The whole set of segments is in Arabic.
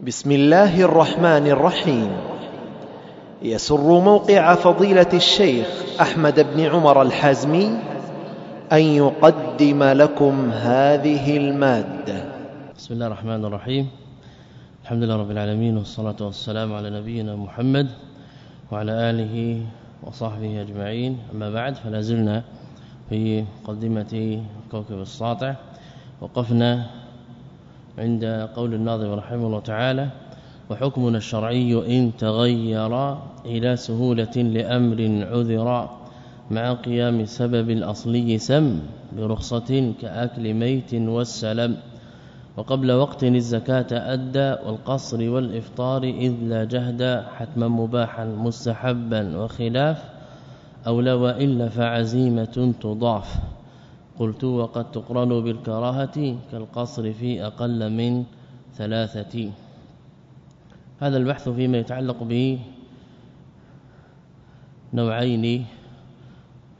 بسم الله الرحمن الرحيم. يسر موقع فضيلة الشيخ أحمد بن عمر الحازمي أن يقدم لكم هذه المادة. بسم الله الرحمن الرحيم. الحمد لله رب العالمين والصلاة والسلام على نبينا محمد وعلى آله وصحبه أجمعين. أما بعد فلا زلنا في مقدمه كوكب الساطع وقفنا عند قول الناظم رحمه الله تعالى وحكمنا الشرعي إن تغير إلى سهولة لأمر عذر مع قيام سبب الأصلي سم برخصة كأكل ميت والسلم. وقبل وقت الزكاة أدى والقصر والإفطار إذ لا جهد حتما مباحا مستحبا وخلاف أو لو إلا فعزيمة تضاف. قلت وقد تقرن بالكراهة كالقصر في أقل من ثلاثة. هذا البحث فيما يتعلق به نوعين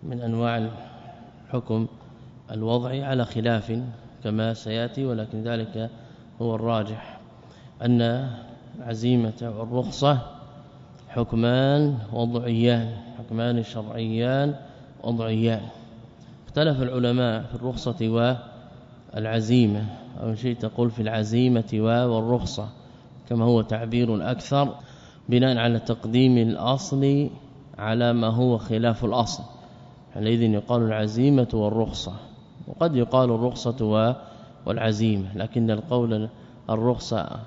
من أنواع الحكم. الوضعي على خلاف كما سيأتي ولكن ذلك هو الراجح أن عزيمة والرخصه حكمان وضعيان حكمان شرعيان وضعيان. اختلف العلماء في الرخصة والعزيمة أو شيء تقول في العزيمة والرخصة كما هو تعبير الأكثر بناء على تقديم الأصل على ما هو خلاف الأصل. حينئذ يقال العزيمة والرخصة وقد يقال الرخصة والعزيمة لكن القول الرخصة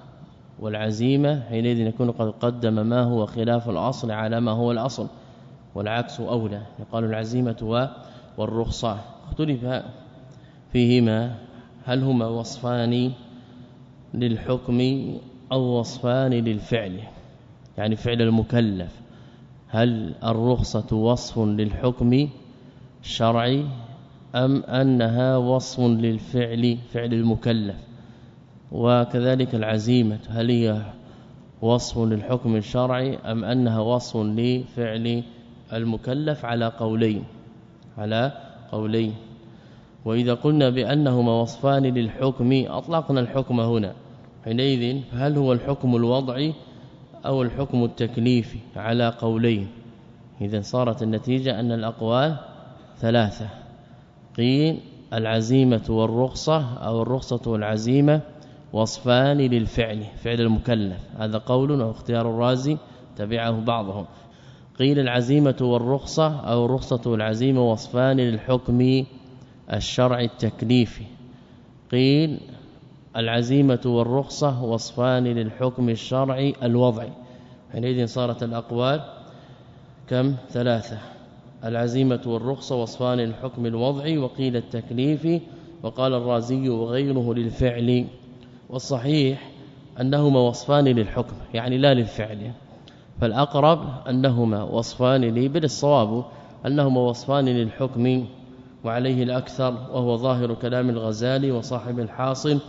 والعزيمة حينئذ يكون قد قدم ما هو خلاف الأصل على ما هو الأصل والعكس أولى. يقال العزيمة والرخصة اختلف فيهما هل هما وصفان للحكم أو وصفان للفعل يعني فعل المكلف. هل الرخصة وصف للحكم الشرعي أم أنها وصف للفعل فعل المكلف؟ وكذلك العزيمة هل هي وصف للحكم الشرعي أم أنها وصف لفعل المكلف؟ على قولين. على قولين. وإذا قلنا بأنهما وصفان للحكم أطلقنا الحكم هنا. حينئذ هل هو الحكم الوضعي أو الحكم التكليفي على قولين؟ إذا صارت النتيجة أن الأقوال ثلاثة. قيل العزيمة والرخصة أو الرخصة والعزيمة وصفان للفعل فعل المكلف. هذا قول أو اختيار الرازي تبعه بعضهم. قيل العزيمة والرخصة أو الرخصة والعزيمة وصفان للحكم الشرعي التكليفي. قيل العزيمة والرخصة وصفان للحكم الشرعي الوضعي حينئذ صارت الأقوال كم؟ ثلاثة. العزيمة والرخصة وصفان للحكم الوضعي وقيل التكليفي وقال الرازي وغيره للفعل. والصحيح أنهما وصفان للحكم يعني لا للفعل. فالأقرب أنهما وصفان لي بل الصواب أنهما وصفان للحكم وعليه الأكثر وهو ظاهر كلام الغزالي وصاحب الحاصل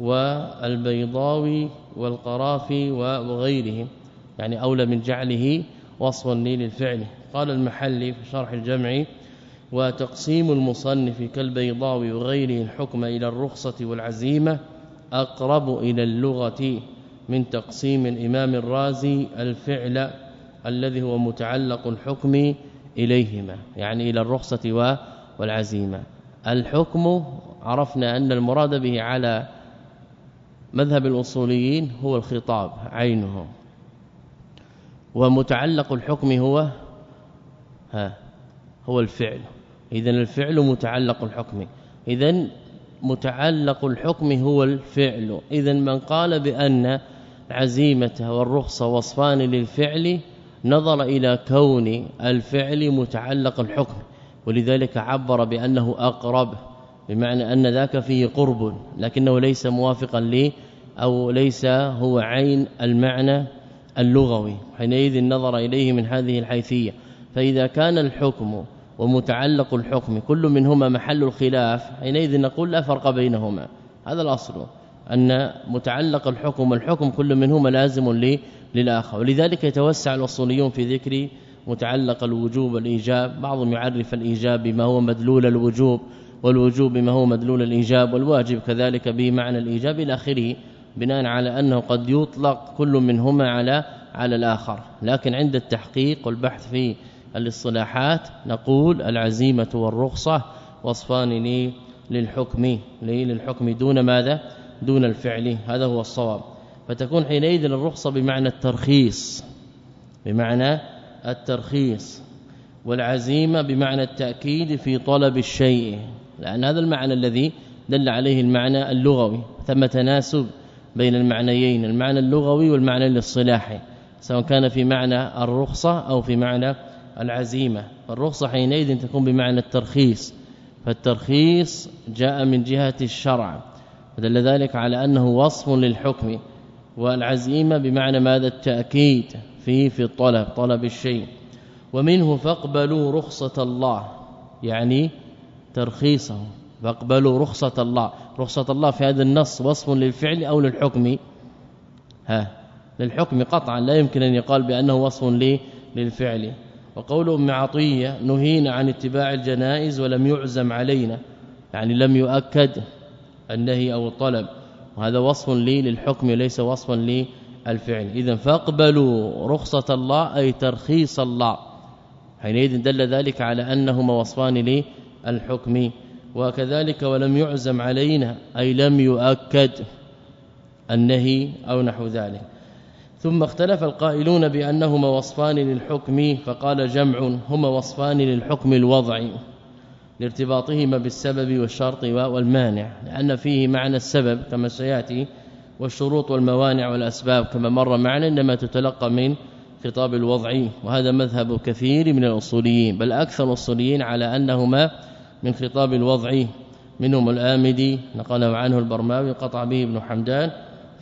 والبيضاوي والقرافي وغيرهم يعني أولى من جعله وصفا للفعل. قال المحلي في شرح الجمع وتقسيم المصنف كالبيضاوي وغيره الحكم إلى الرخصة والعزيمة أقرب إلى اللغة. من تقسيم الإمام الرازي الفعل الذي هو متعلق الحكم إليهما يعني إلى الرخصة والعزيمة. الحكم عرفنا أن المراد به على مذهب الأصوليين هو الخطاب عينه. ومتعلق الحكم هو ها هو الفعل. اذا الفعل متعلق الحكم. اذا متعلق الحكم هو الفعل. اذا من قال بأن العزيمه والرخصه وصفان للفعل نظر إلى كون الفعل متعلق الحكم ولذلك عبر بأنه أقرب بمعنى أن ذاك فيه قرب لكنه ليس موافقا لي أو ليس هو عين المعنى اللغوي حينئذ نظر إليه من هذه الحيثية. فإذا كان الحكم ومتعلق الحكم كل منهما محل الخلاف حينئذ نقول لا فرق بينهما هذا الأصل. أن متعلق الحكم والحكم كل منهما لازم للآخر. ولذلك يتوسع الأصوليون في ذكر متعلق الوجوب والإيجاب. بعضهم يعرف الإيجاب بما هو مدلول الوجوب والوجوب بما هو مدلول الإيجاب والواجب كذلك به معنى الإيجاب إلى آخره بناء على أنه قد يطلق كل منهما على على الآخر. لكن عند التحقيق والبحث في الاصطلاحات نقول العزيمة والرخصة وصفان للحكم للحكم دون ماذا؟ دون الفعل هذا هو الصواب. فتكون حينئذ الرخصة بمعنى الترخيص بمعنى الترخيص. والعزيمة بمعنى التأكيد في طلب الشيء لأن هذا المعنى الذي دل عليه المعنى اللغوي. ثم تناسب بين المعنيين المعنى اللغوي والمعنى الاصطلاحي سواء كان في معنى الرخصة أو في معنى العزيمة. الرخصة حينئذ تكون بمعنى الترخيص فالترخيص جاء من جهة الشرع. ودل ذلك على أنه وصف للحكم والعزيمة بمعنى ماذا؟ التأكيد في في الطلب طلب الشيء. ومنه فاقبلوا رخصة الله يعني ترخيصه فاقبلوا رخصة الله. رخصة الله في هذا النص وصف للفعل أو للحكم؟ ها للحكم قطعا لا يمكن أن يقال بأنه وصف للفعل. وقول ام عطية نهينا عن اتباع الجنائز ولم يعزم علينا يعني لم يؤكد النهي أو الطلب. وهذا وصف لي للحكم ليس وصفا للفعل. اذا فاقبلوا رخصة الله أي ترخيص الله. حينئذ دل ذلك على أنهما وصفان للحكم. وكذلك ولم يعزم علينا أي لم يؤكد النهي أو نحو ذلك. ثم اختلف القائلون بأنهما وصفان للحكم فقال جمع هما وصفان للحكم الوضعي لارتباطهما بالسبب والشرط والمانع لأن فيه معنى السبب كما سيأتي والشروط والموانع والأسباب كما مر معنا إنما تتلقى من خطاب الوضعي وهذا مذهب كثير من الأصوليين بل أكثر الأصوليين على أنهما من خطاب الوضعي منهم الآمدي نقله عنه البرماوي قطع به ابن حمدان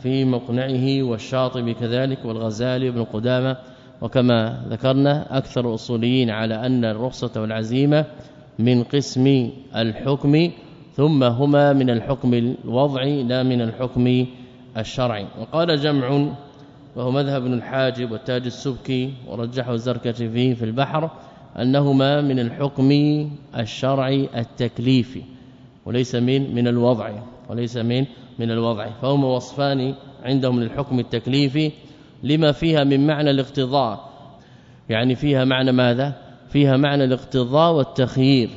في مقنعه والشاطبي كذلك والغزالي وابن قدامة وكما ذكرنا أكثر الأصوليين على أن الرخصة والعزيمة من قسم الحكم ثم هما من الحكم الوضعي لا من الحكم الشرعي. وقال جمع وهو مذهب ابن الحاجب والتاج السبكي ورجحه الزركشي في البحر أنهما من الحكم الشرعي التكليفي وليس من من الوضع وليس من من الوضع. فهما وصفان عندهم من الحكم التكليفي لما فيها من معنى الاقتضاء. يعني فيها معنى ماذا؟ فيها معنى الاقتضاء والتخيير.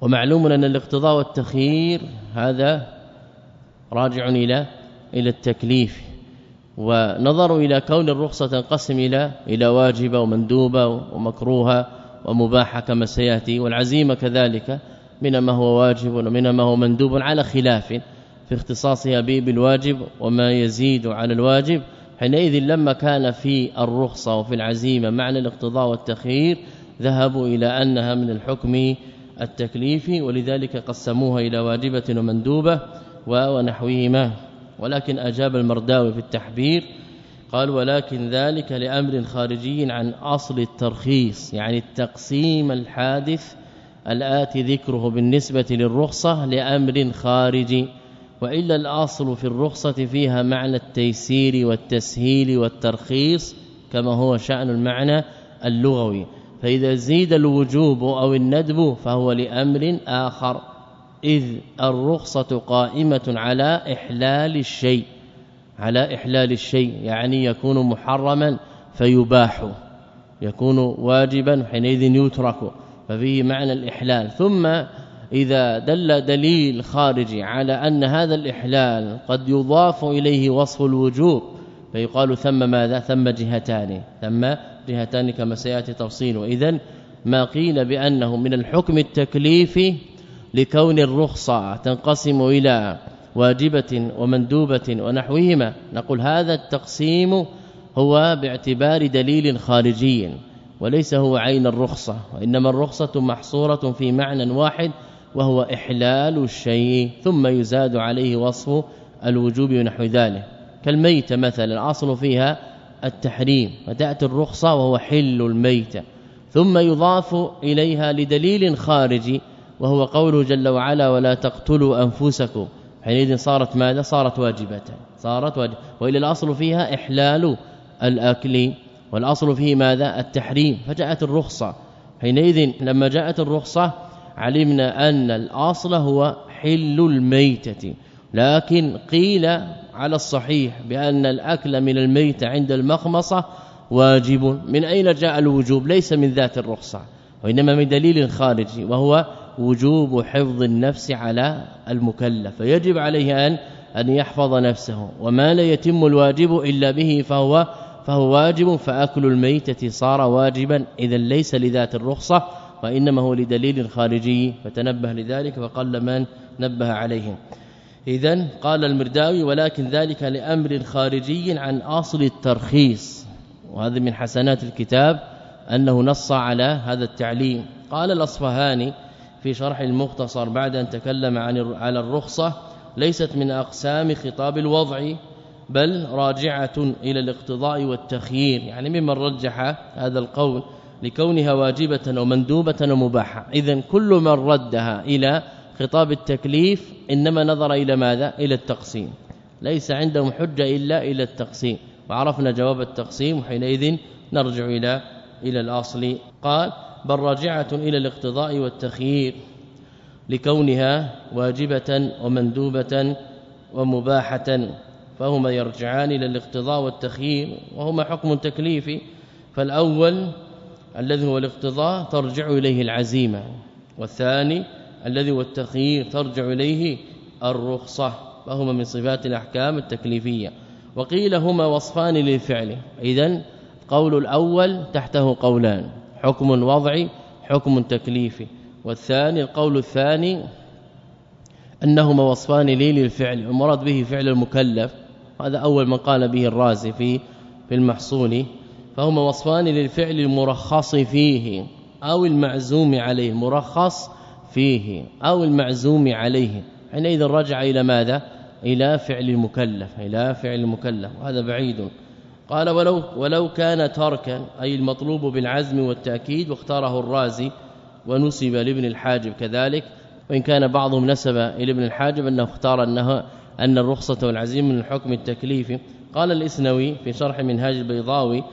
ومعلوم أن الاقتضاء والتخيير هذا راجع إلى إلى التكليف ونظروا إلى كون الرخصة تنقسم إلى إلى واجبة ومندوبة ومكروهة ومباحة كما سيأتي والعزيمة كذلك من ما هو واجب ومن ما هو مندوب على خلاف في اختصاصها بالواجب وما يزيد على الواجب. حينئذ لما كان في الرخصة وفي العزيمة معنى الاقتضاء والتخيير ذهبوا إلى أنها من الحكم التكليفي ولذلك قسموها إلى واجبة ومندوبة ونحوهما. ولكن أجاب المرداوي في التحبير قال ولكن ذلك لأمر خارجي عن أصل الترخيص يعني التقسيم الحادث الآتي ذكره بالنسبة للرخصة لأمر خارجي. وإلا الأصل في الرخصة فيها معنى التيسير والتسهيل والترخيص كما هو شأن المعنى اللغوي. فإذا زيد الوجوب أو الندب فهو لأمر آخر إذ الرخصة قائمة على إحلال الشيء. على إحلال الشيء يعني يكون محرما فيباح يكون واجبا حينئذ يترك ففيه معنى الإحلال. ثم إذا دل دليل خارجي على أن هذا الإحلال قد يضاف إليه وصف الوجوب فيقال ثم ماذا؟ ثم جهتان ثم جهتان كما سيأتي تفصيله اذا ما قيل بأنه من الحكم التكليفي لكون الرخصة تنقسم إلى واجبة ومندوبة ونحوهما. نقول هذا التقسيم هو باعتبار دليل خارجي وليس هو عين الرخصة وإنما الرخصة محصورة في معنى واحد وهو إحلال الشيء ثم يزاد عليه وصف الوجوب ونحو ذلك. كالميت مثلا الأصل فيها التحريم وتأتي الرخصة وهو حل الميت ثم يضاف إليها لدليل خارجي وهو قوله جل وعلا ولا تقتلوا أنفسكم حينئذ صارت ماذا؟ صارت واجبة صارت واجب وإلى الأصل فيها إحلال الأكل والأصل فيه ماذا؟ التحريم. فجاءت الرخصة. حينئذ لما جاءت الرخصة علمنا أن الأصل هو حل الميتة لكن قيل على الصحيح بأن الأكل من الميت عند المخمصة واجب. من أين جاء الوجوب؟ ليس من ذات الرخصة وإنما من دليل خارجي وهو وجوب حفظ النفس على المكلف. فيجب عليه أن أن يحفظ نفسه وما لا يتم الواجب إلا به فهو فهو واجب فأكل الميتة صار واجبا. اذا ليس لذات الرخصة وإنما هو لدليل خارجي فتنبه لذلك فقل من نبه عليه اذا قال المرداوي ولكن ذلك لأمر خارجي عن أصل الترخيص وهذا من حسنات الكتاب أنه نص على هذا التعليم. قال الأصفهاني في شرح المختصر بعد أن تكلم عن على الرخصة ليست من أقسام خطاب الوضع بل راجعة إلى الاقتضاء والتخيير يعني ممن رجح هذا القول لكونها واجبة ومندوبة ومباحة اذا كل من ردها إلى خطاب التكليف إنما نظر إلى ماذا؟ إلى التقسيم. ليس عندهم حجة إلا إلى التقسيم. وعرفنا جواب التقسيم وحينئذ نرجع إلى إلى الأصل. قال بل راجعة إلى الاقتضاء والتخيير لكونها واجبة ومندوبة ومباحة. فهما يرجعان إلى الاقتضاء والتخيير وهما حكم تكليفي فالأول الذي هو الاقتضاء ترجع إليه العزيمة. والثاني الذي هو التخيير ترجع إليه الرخصة فهما من صفات الأحكام التكليفية. وقيل هما وصفان للفعل. إذا قول الأول تحته قولان حكم وضعي حكم تكليفي والثاني القول الثاني أنهما وصفان لي للفعل المراد به فعل المكلف. هذا أول من قال به الرازي في في المحصول. فهما وصفان للفعل المرخص فيه أو المعزوم عليه مرخص فيه أو المعزوم عليه. حينئذ رجع إلى ماذا؟ إلى فعل المكلف إلى فعل المكلف وهذا بعيد. قال ولو ولو كان تركا أي المطلوب بالعزم والتأكيد واختاره الرازي ونسب لابن الحاجب كذلك. وإن كان بعضهم نسب إلى ابن الحاجب أنه اختار أنها أن الرخصة والعزيم من الحكم التكليفي قال الإسنوي في شرح منهاج البيضاوي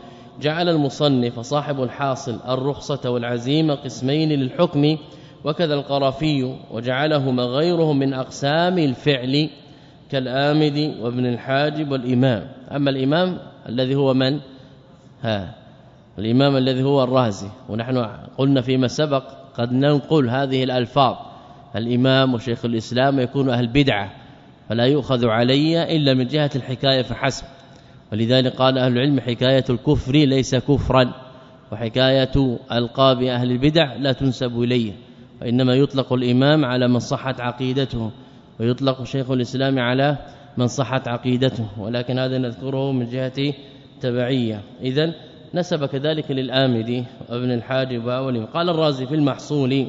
جعل المصنف صاحب الحاصل الرخصة والعزيمة قسمين للحكم وكذا القرافي وجعلهما غيرهم من أقسام الفعل كالآمد وابن الحاجب والإمام. أما الإمام الذي هو من؟ ها الإمام الذي هو الرازي. ونحن قلنا فيما سبق قد ننقل هذه الألفاظ. الإمام وشيخ الإسلام يكون أهل بدعة فلا يؤخذ علي إلا من جهة الحكاية فحسب. ولذلك قال أهل العلم حكاية الكفر ليس كفرا وحكاية ألقاب أهل البدع لا تنسب إليه وإنما يطلق الإمام على من صحت عقيدته ويطلق شيخ الإسلام على من صحت عقيدته ولكن هذا نذكره من جهة تبعية. اذا نسب كذلك للآمدي وابن الحاجب وولي قال الرازي في المحصول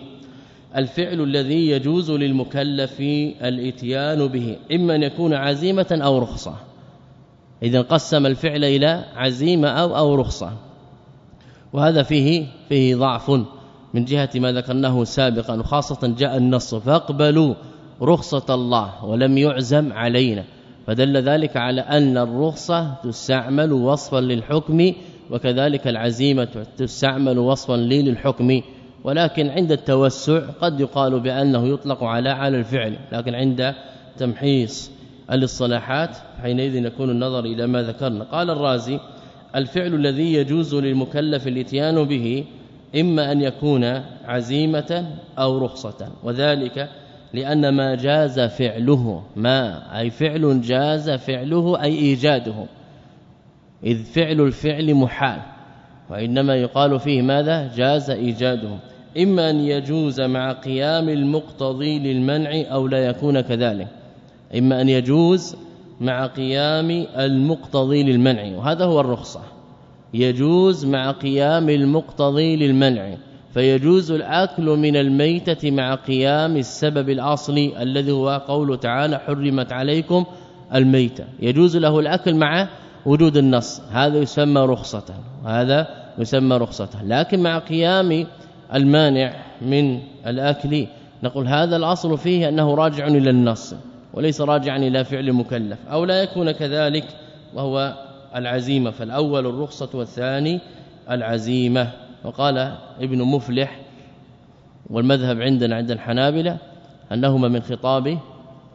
الفعل الذي يجوز للمكلف الإتيان به إما أن يكون عزيمة أو رخصة. إذا قسم الفعل إلى عزيمة أو أو رخصة. وهذا فيه فيه ضعف. من جهة ما ذكرناه سابقا وخاصة جاء النص فاقبلوا رخصة الله ولم يعزم علينا. فدل ذلك على أن الرخصة تستعمل وصفا للحكم وكذلك العزيمة تستعمل وصفا للحكم. ولكن عند التوسع قد يقال بأنه يطلق على على الفعل لكن عند تمحيص الاصطلاحات حينئذ يكون النظر إلى ما ذكرنا. قال الرازي الفعل الذي يجوز للمكلف الإتيان به إما أن يكون عزيمة أو رخصة وذلك لأن ما جاز فعله ما أي فعل جاز فعله أي إيجاده. إذ فعل الفعل محال وإنما يقال فيه ماذا؟ جاز إيجاده. إما أن يجوز مع قيام المقتضي للمنع أو لا يكون كذلك. إما أن يجوز مع قيام المقتضي للمنع وهذا هو الرخصة. يجوز مع قيام المقتضي للمنع فيجوز الأكل من الميتة مع قيام السبب الأصلي الذي هو قوله تعالى حرمت عليكم الميتة يجوز له الأكل مع وجود النص هذا يسمى رخصة هذا يسمى رخصة. لكن مع قيام المانع من الأكل نقول هذا الأصل فيه أنه راجع إلى النص. وليس راجعا إلى فعل مكلف أو لا يكون كذلك وهو العزيمة. فالأول الرخصة والثاني العزيمة. وقال ابن مفلح والمذهب عندنا عند الحنابلة أنهما من خطاب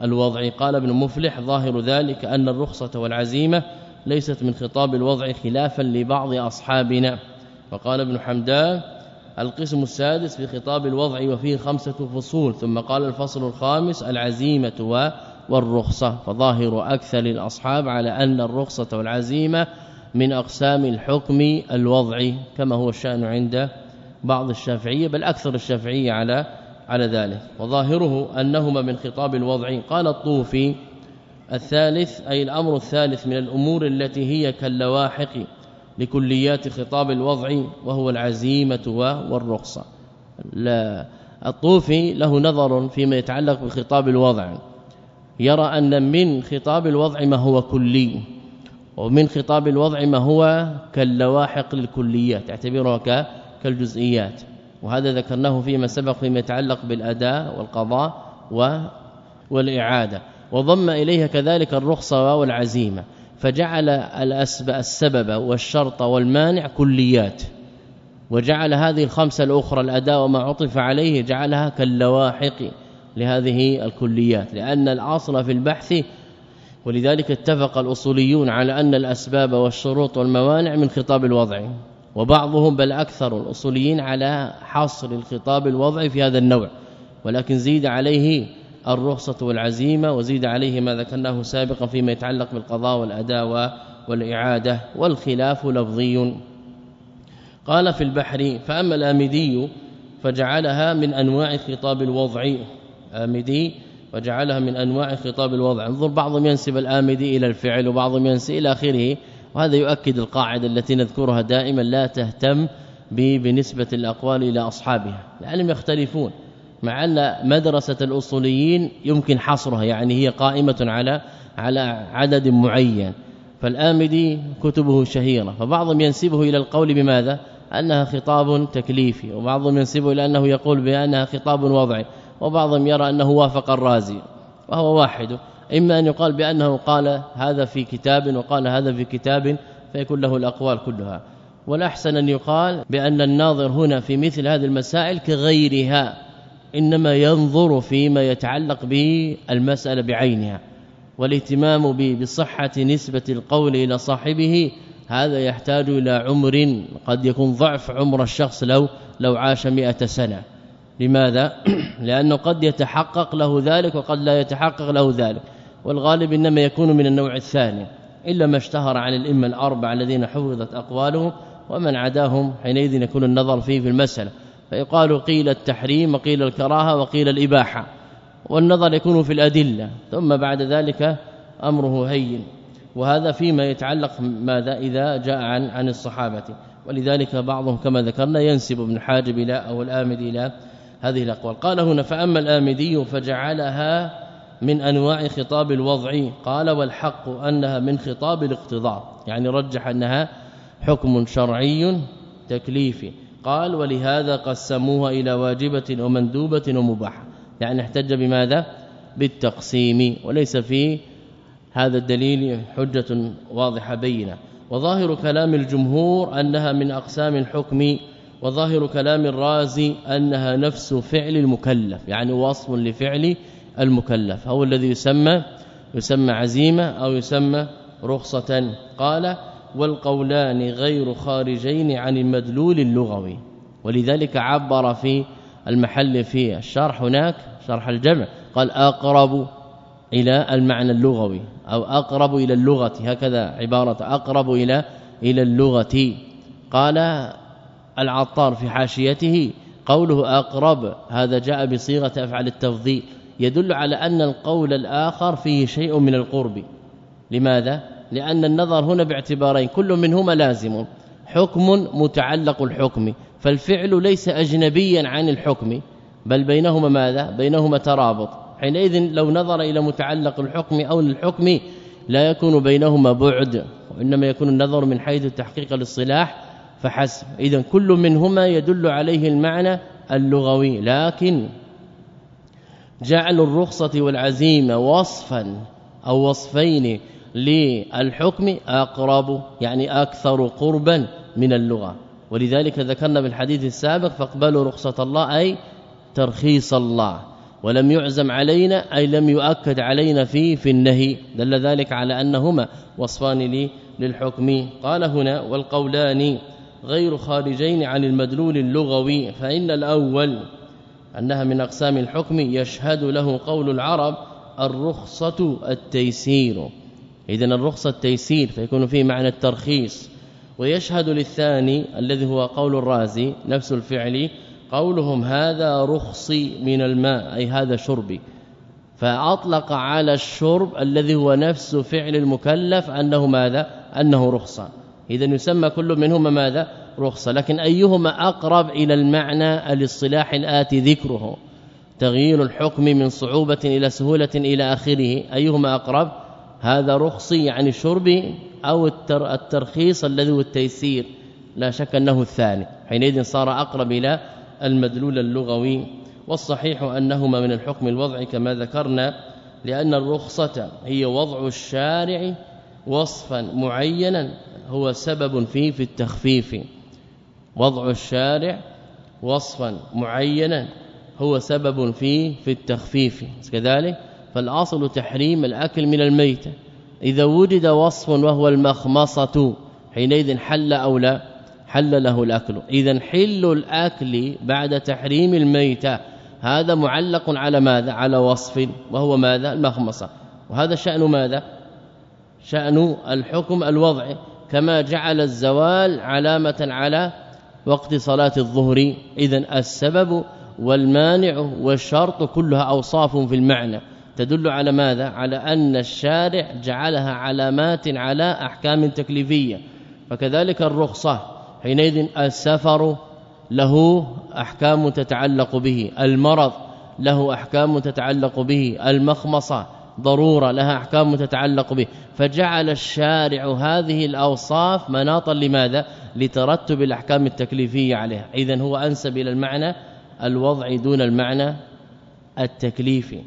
الوضع. قال ابن مفلح ظاهر ذلك أن الرخصة والعزيمة ليست من خطاب الوضع خلافا لبعض أصحابنا. وقال ابن حمدان القسم السادس في خطاب الوضع وفيه خمسة فصول. ثم قال الفصل الخامس العزيمة والرخصة فظاهر أكثر الأصحاب على أن الرخصة والعزيمة من أقسام الحكم الوضعي كما هو الشأن عند بعض الشافعية بل أكثر الشافعية على على ذلك. وظاهره أنهما من خطاب الوضع. قال الطوفي الثالث أي الأمر الثالث من الأمور التي هي كاللواحق لكليات خطاب الوضع وهو العزيمة والرخصة. الطوفي له نظر فيما يتعلق بخطاب الوضع. يرى أن من خطاب الوضع ما هو كلي ومن خطاب الوضع ما هو كاللواحق للكليات اعتبرها كالجزئيات. وهذا ذكرناه فيما سبق فيما يتعلق بالأداء والقضاء والإعادة. وضم إليها كذلك الرخصة والعزيمة. فجعل السبب والشرط والمانع كليات. وجعل هذه الخمسة الأخرى الأداء وما عطف عليه جعلها كاللواحق. لهذه الكليات لأن الاصل في البحث ولذلك اتفق الأصوليون على أن الأسباب والشروط والموانع من خطاب الوضع وبعضهم بل أكثر الأصوليين على حصر الخطاب الوضعي في هذا النوع. ولكن زيد عليه الرخصة والعزيمة وزيد عليه ما ذكرناه سابقا فيما يتعلق بالقضاء والأداء والإعادة والخلاف لفظي. قال في البحر فأما الأمدي فجعلها من أنواع خطاب الوضع. آمدي وجعلها من أنواع خطاب الوضع. انظر بعضهم ينسب الآمدي إلى الفعل وبعضهم ينسب إلى آخره. وهذا يؤكد القاعدة التي نذكرها دائما لا تهتم بنسبة الأقوال إلى أصحابها لأنهم يختلفون. مع أن مدرسة الأصوليين يمكن حصرها يعني هي قائمة على على عدد معين. فالآمدي كتبه شهيرة. فبعضهم ينسبه إلى القول بماذا؟ أنها خطاب تكليفي. وبعضهم ينسبه إلى أنه يقول بأنها خطاب وضعي. وبعضهم يرى أنه وافق الرازي وهو واحد. إما أن يقال بأنه قال هذا في كتاب وقال هذا في كتاب فيكون له الأقوال كلها. والأحسن أن يقال بأن الناظر هنا في مثل هذه المسائل كغيرها إنما ينظر فيما يتعلق بالمسألة بعينها. والاهتمام بصحة نسبة القول إلى صاحبه هذا يحتاج إلى عمر قد يكون ضعف عمر الشخص لو لو عاش مئة سنة. لماذا؟ لأنه قد يتحقق له ذلك وقد لا يتحقق له ذلك. والغالب إنما يكون من النوع الثاني إلا ما اشتهر عن الأئمة الأربعة الذين حفظت أقوالهم ومن عداهم حينئذ يكون النظر فيه في المسألة. فيقال قيل التحريم وقيل الكراهة وقيل الإباحة والنظر يكون في الأدلة. ثم بعد ذلك أمره هين. وهذا فيما يتعلق ماذا؟ إذا جاء عن عن الصحابة. ولذلك بعضهم كما ذكرنا ينسب ابن حاجب إلى أو الامدي إلى هذه الأقوال. قال هنا فأما الآمدي فجعلها من أنواع خطاب الوضع. قال والحق أنها من خطاب الاقتضاء. يعني رجح أنها حكم شرعي تكليفي. قال ولهذا قسموها إلى واجبة ومندوبة ومباحه يعني احتج بماذا؟ بالتقسيم. وليس في هذا الدليل حجة واضحة بينة. وظاهر كلام الجمهور أنها من أقسام الحكم وظاهر كلام الرازي أنها نفس فعل المكلف يعني وصف لفعل المكلف هو الذي يسمى يسمى عزيمة أو يسمى رخصة. قال والقولان غير خارجين عن المدلول اللغوي. ولذلك عبر في المحل في الشرح هناك شرح الجمع. قال أقرب إلى المعنى اللغوي أو أقرب إلى اللغة هكذا عبارة أقرب إلى إلى اللغة. قال العطار في حاشيته. قوله أقرب هذا جاء بصيغة أفعل التفضيل. يدل على أن القول الآخر فيه شيء من القرب. لماذا؟ لأن النظر هنا باعتبارين كل منهما لازم. حكم متعلق الحكم. فالفعل ليس اجنبيا عن الحكم. بل بينهما ماذا؟ بينهما ترابط. حينئذ لو نظر إلى متعلق الحكم أو الحكم لا يكون بينهما بعد. وإنما يكون النظر من حيث تحقيق الاصطلاح فحسب. اذا كل منهما يدل عليه المعنى اللغوي. لكن جعل الرخصة والعزيمة وصفا أو وصفين للحكم أقرب يعني أكثر قربا من اللغة. ولذلك ذكرنا بالحديث السابق فاقبلوا رخصة الله أي ترخيص الله. ولم يعزم علينا أي لم يؤكد علينا فيه في النهي. دل ذلك على أنهما وصفان للحكم. قال هنا والقولان غير خارجين عن المدلول اللغوي فإن الأول أنها من أقسام الحكم يشهد له قول العرب الرخصة التيسير. اذا الرخصة التيسير فيكون فيه معنى الترخيص. ويشهد للثاني الذي هو قول الرازي نفس الفعل قولهم هذا رخصي من الماء أي هذا شربي فأطلق على الشرب الذي هو نفس فعل المكلف أنه ماذا؟ أنه رخصة. إذا يسمى كل منهما ماذا؟ رخصة. لكن أيهما أقرب إلى المعنى الاصطلاح الآتي ذكره؟ تغيير الحكم من صعوبة إلى سهولة إلى آخره. أيهما أقرب؟ هذا رخصي يعني الشرب أو الترخيص الذي هو التيسير. لا شك أنه الثاني. حينئذ صار أقرب إلى المدلول اللغوي. والصحيح أنهما من الحكم الوضعي كما ذكرنا لأن الرخصة هي وضع الشارع وصفا معينا. هو سبب فيه في التخفيف. وضع الشارع وصفا معينا هو سبب فيه في التخفيف. كذلك فالأصل تحريم الأكل من الميتة إذا وجد وصف وهو المخمصة حينئذ حل أو لا حل له الأكل. إذا حل الأكل بعد تحريم الميتة هذا معلق على ماذا؟ على وصف وهو ماذا؟ المخمصة. وهذا شأن ماذا؟ شأن الحكم الوضعي. كما جعل الزوال علامة على وقت صلاة الظهر. اذا السبب والمانع والشرط كلها أوصاف في المعنى. تدل على ماذا؟ على أن الشارع جعلها علامات على أحكام تكليفية. فكذلك الرخصة. حينئذ السفر له أحكام تتعلق به. المرض له أحكام تتعلق به. المخمصة ضرورة لها أحكام تتعلق به. فجعل الشارع هذه الأوصاف مناطا لماذا؟ لترتب الأحكام التكليفية عليها. اذا هو أنسب إلى المعنى الوضع دون المعنى التكليفي.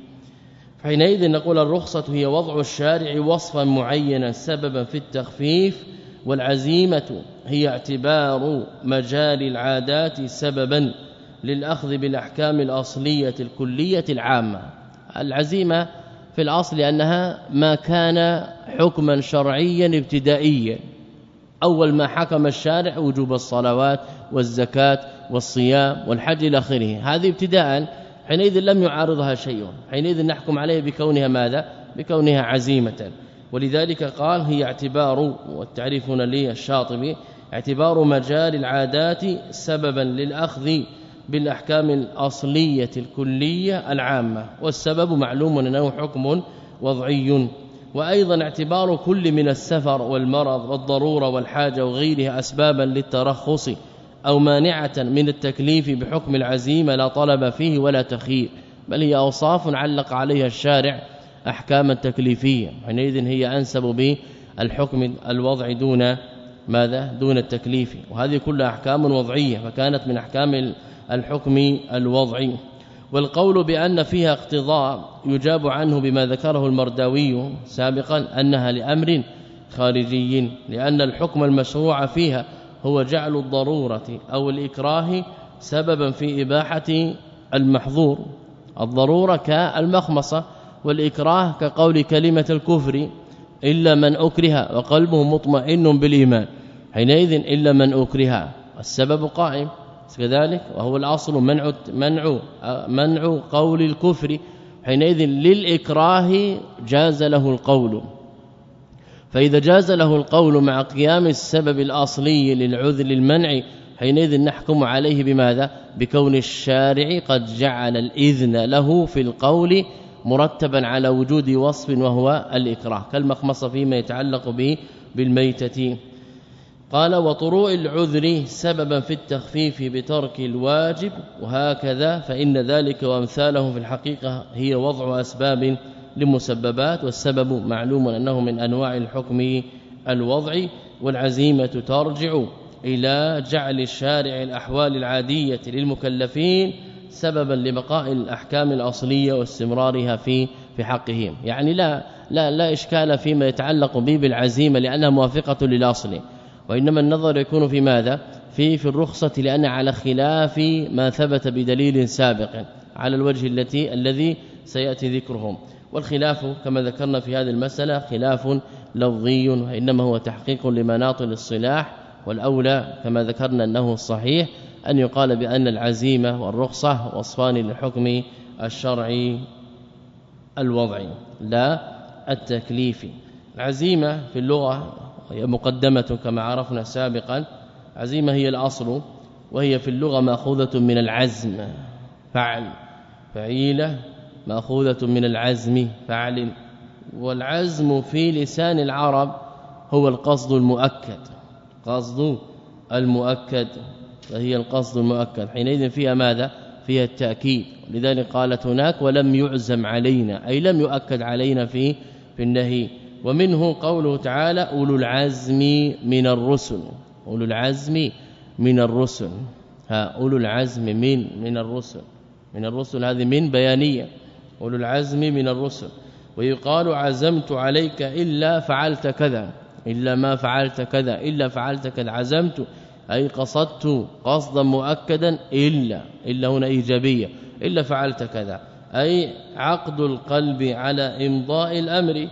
حينئذ نقول الرخصة هي وضع الشارع وصفا معينا سببا في التخفيف والعزيمة هي اعتبار مجال العادات سببا للأخذ بالأحكام الأصلية الكلية العامة. العزيمة في الأصل أنها ما كان حكما شرعيا ابتدائيا. أول ما حكم الشارع وجوب الصلوات والزكاة والصيام والحج إلى آخره. هذه ابتداء. حينئذ لم يعارضها شيء. حينئذ نحكم عليه بكونها ماذا؟ بكونها عزيمة. ولذلك قال هي اعتبار والتعريف هنا لي الشاطبي اعتبار مجال العادات سببا للأخذ بالأحكام الأصلية الكلية العامة والسبب معلوم إنه حكم وضعي. وأيضا اعتبار كل من السفر والمرض والضرورة والحاجة وغيرها اسبابا للترخص أو مانعة من التكليف بحكم العزيمة لا طلب فيه ولا تخيير بل هي أوصاف علق عليها الشارع احكاما تكليفية. حينئذ هي أنسب بالحكم الوضع دون ماذا؟ دون التكليف. وهذه كلها أحكام وضعية فكانت من أحكام الحكم الوضعي والقول بأن فيها اقتضاء يجاب عنه بما ذكره المرداوي سابقا أنها لأمر خارجي لأن الحكم المشروع فيها هو جعل الضرورة أو الإكراه سببا في إباحة المحظور. الضرورة كالمخمصة والإكراه كقول كلمة الكفر إلا من أكره وقلبه مطمئن بالإيمان. حينئذ إلا من أكره. السبب قائم. كذلك وهو الأصل منع منع منع قول الكفر. حينئذ للإكراه جاز له القول. فإذا جاز له القول مع قيام السبب الأصلي للعذر للمنع حينئذ نحكم عليه بماذا؟ بكون الشارع قد جعل الإذن له في القول مرتبا على وجود وصف وهو الإكراه. كالمخمص فيما يتعلق به بالميتة. قال وطروء العذر سببا في التخفيف بترك الواجب وهكذا فإن ذلك وامثاله في الحقيقة هي وضع أسباب لمسببات والسبب معلوم أنه من أنواع الحكم الوضعي والعزيمة ترجع إلى جعل الشارع الأحوال العادية للمكلفين سببا لبقاء الأحكام الأصلية واستمرارها في في حقهم. يعني لا لا لا إشكال فيما يتعلق به بالعزيمة لأنها موافقة للأصل. وإنما النظر يكون في ماذا؟ في في الرخصة لأن على خلاف ما ثبت بدليل سابق على الوجه التي الذي سيأتي ذكرهم. والخلاف كما ذكرنا في هذه المسألة خلاف لفظي وإنما هو تحقيق لمناط الصلاح. والأولى كما ذكرنا أنه الصحيح أن يقال بأن العزيمة والرخصة وصفان للحكم الشرعي الوضعي لا التكليفي العزيمة في اللغة هي مقدمة كما عرفنا سابقا. عزيمة هي الأصل وهي في اللغة مأخوذة من العزم فعل. فعيلة مأخوذة من العزم فعل. والعزم في لسان العرب هو القصد المؤكد قصد المؤكد فهي القصد المؤكد. حينئذ فيها ماذا؟ فيها التأكيد. لذلك قالت هناك ولم يعزم علينا. أي لم يؤكد علينا في في النهي. ومنه قوله تعالى أولو العزم من الرسل. أولو العزم من الرسل. ها أولو العزم من من الرسل. من الرسل هذه من بيانية. أولو العزم من الرسل. ويقال عزمت عليك إلا فعلت كذا. إلا ما فعلت كذا. إلا فعلت كذا. عزمت أي قصدت قصدا مؤكدا إلا. إلا هنا إيجابية. إلا فعلت كذا. أي عقد القلب على إمضاء الأمر.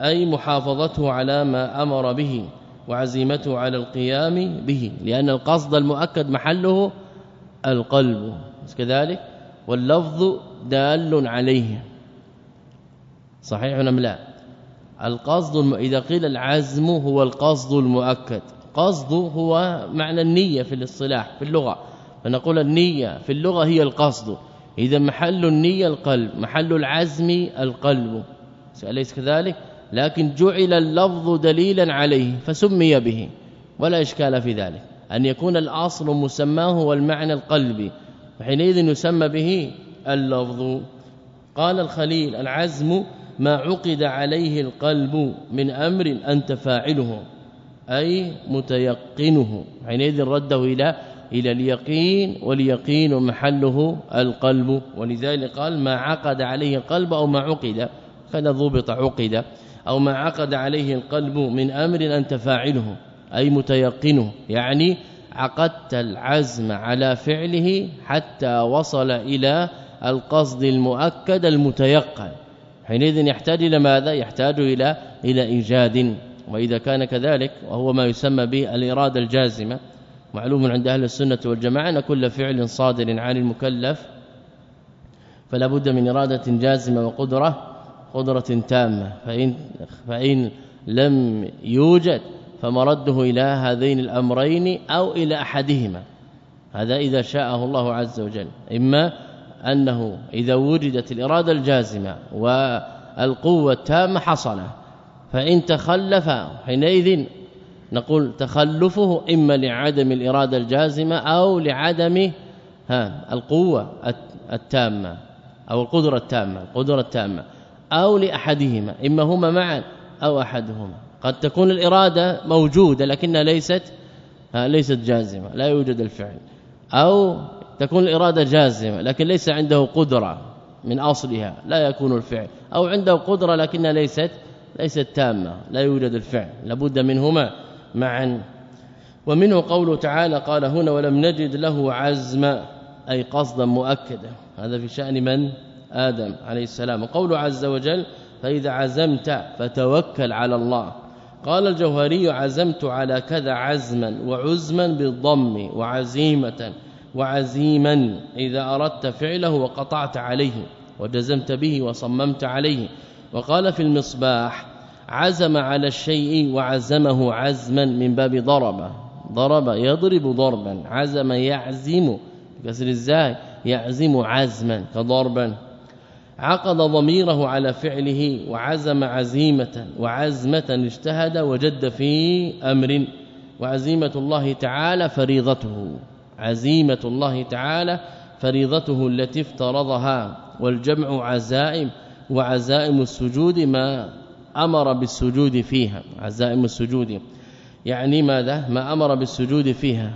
أي محافظته على ما أمر به وعزيمته على القيام به لأن القصد المؤكد محله القلب. كذلك واللفظ دال عليه. صحيح أم لا؟ القصد إذا قيل العزم هو القصد المؤكد. قصد هو معنى النية في الاصطلاح في اللغة. فنقول النية في اللغة هي القصد. إذا محل النية القلب محل العزم القلب. أليس كذلك؟ لكن جعل اللفظ دليلا عليه فسمي به ولا إشكال في ذلك. أن يكون الأصل مسماه هو المعنى القلبي وحينئذ يسمى به اللفظ. قال الخليل العزم ما عقد عليه القلب من أمر أنت فاعله أي متيقنه. حينئذ رده إلى إلى اليقين واليقين محله القلب. ولذلك قال ما عقد عليه القلب أو ما عقد كان ضبط عقد. أو ما عقد عليه القلب من أمر أنت فاعله أي متيقنه. يعني عقدت العزم على فعله حتى وصل إلى القصد المؤكد المتيقن. حينئذ يحتاج إلى ماذا؟ يحتاج إلى إلى إيجاد. وإذا كان كذلك وهو ما يسمى به الاراده الجازمة معلوم عند أهل السنة والجماعة أن كل فعل صادر عن المكلف فلا بد من إرادة جازمة وقدرة قدرة تامة. فإن فإن لم يوجد فمرده إلى هذين الأمرين أو إلى أحدهما. هذا إذا شاءه الله عز وجل. إما أنه إذا وجدت الإرادة الجازمة والقوة التامة حصل. فإن تخلف حينئذ نقول تخلفه إما لعدم الإرادة الجازمة أو لعدم ها القوة التامة أو القدرة التامة القدرة التامة. أو لأحدهما إما هما معا أو أحدهما. قد تكون الإرادة موجودة لكنها ليست ليست جازمة لا يوجد الفعل. أو تكون الإرادة جازمة لكن ليس عنده قدرة من أصلها لا يكون الفعل. أو عنده قدرة لكنها ليست ليست تامة لا يوجد الفعل لابد منهما معا. ومنه قوله تعالى قال هنا ولم نجد له عزما أي قصدا مؤكدا. هذا في شأن من؟ آدم عليه السلام. وقول عز وجل فإذا عزمت فتوكل على الله. قال الجوهري عزمت على كذا عزما وعزما بالضم وعزيمة وعزيما إذا أردت فعله وقطعت عليه وجزمت به وصممت عليه. وقال في المصباح عزم على الشيء وعزمه عزما من باب ضرب ضرب يضرب ضربا عزم يعزم بكسر الزاي يعزم عزما كضربا. عقد ضميره على فعله وعزم عزيمة وعزمة اجتهد وجد في أمر وعزيمة الله تعالى فريضته عزيمة الله تعالى فريضته التي افترضها والجمع عزائم وعزائم السجود ما أمر بالسجود فيها عزائم السجود. يعني ماذا؟ ما أمر بالسجود فيها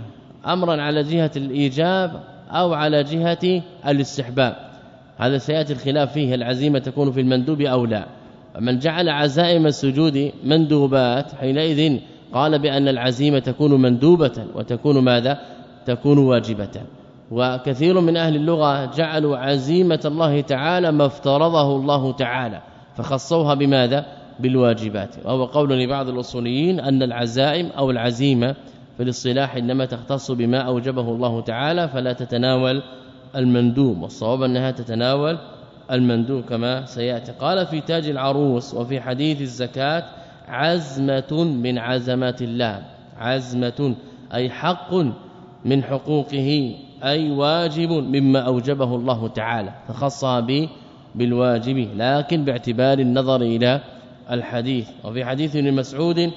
امرا على جهة الإيجاب أو على جهة الاستحباب. هذا سيأتي الخلاف فيه العزيمه تكون في المندوب أو لا. من جعل عزائم السجود مندوبات حينئذ قال بأن العزيمة تكون مندوبة وتكون ماذا؟ تكون واجبة. وكثير من أهل اللغة جعلوا عزيمة الله تعالى ما افترضه الله تعالى فخصوها بماذا؟ بالواجبات. وهو قول لبعض الأصوليين أن العزائم أو العزيمة في الاصطلاح إنما تختص بما أوجبه الله تعالى فلا تتناول المندوب والصواب أنها تتناول المندوب كما سيأتي. قال في تاج العروس وفي حديث الزكاة عزمة من عزمات الله. عزمة أي حق من حقوقه أي واجب مما أوجبه الله تعالى فخصها به بالواجب لكن باعتبار النظر إلى الحديث. وفي حديث ابن مسعود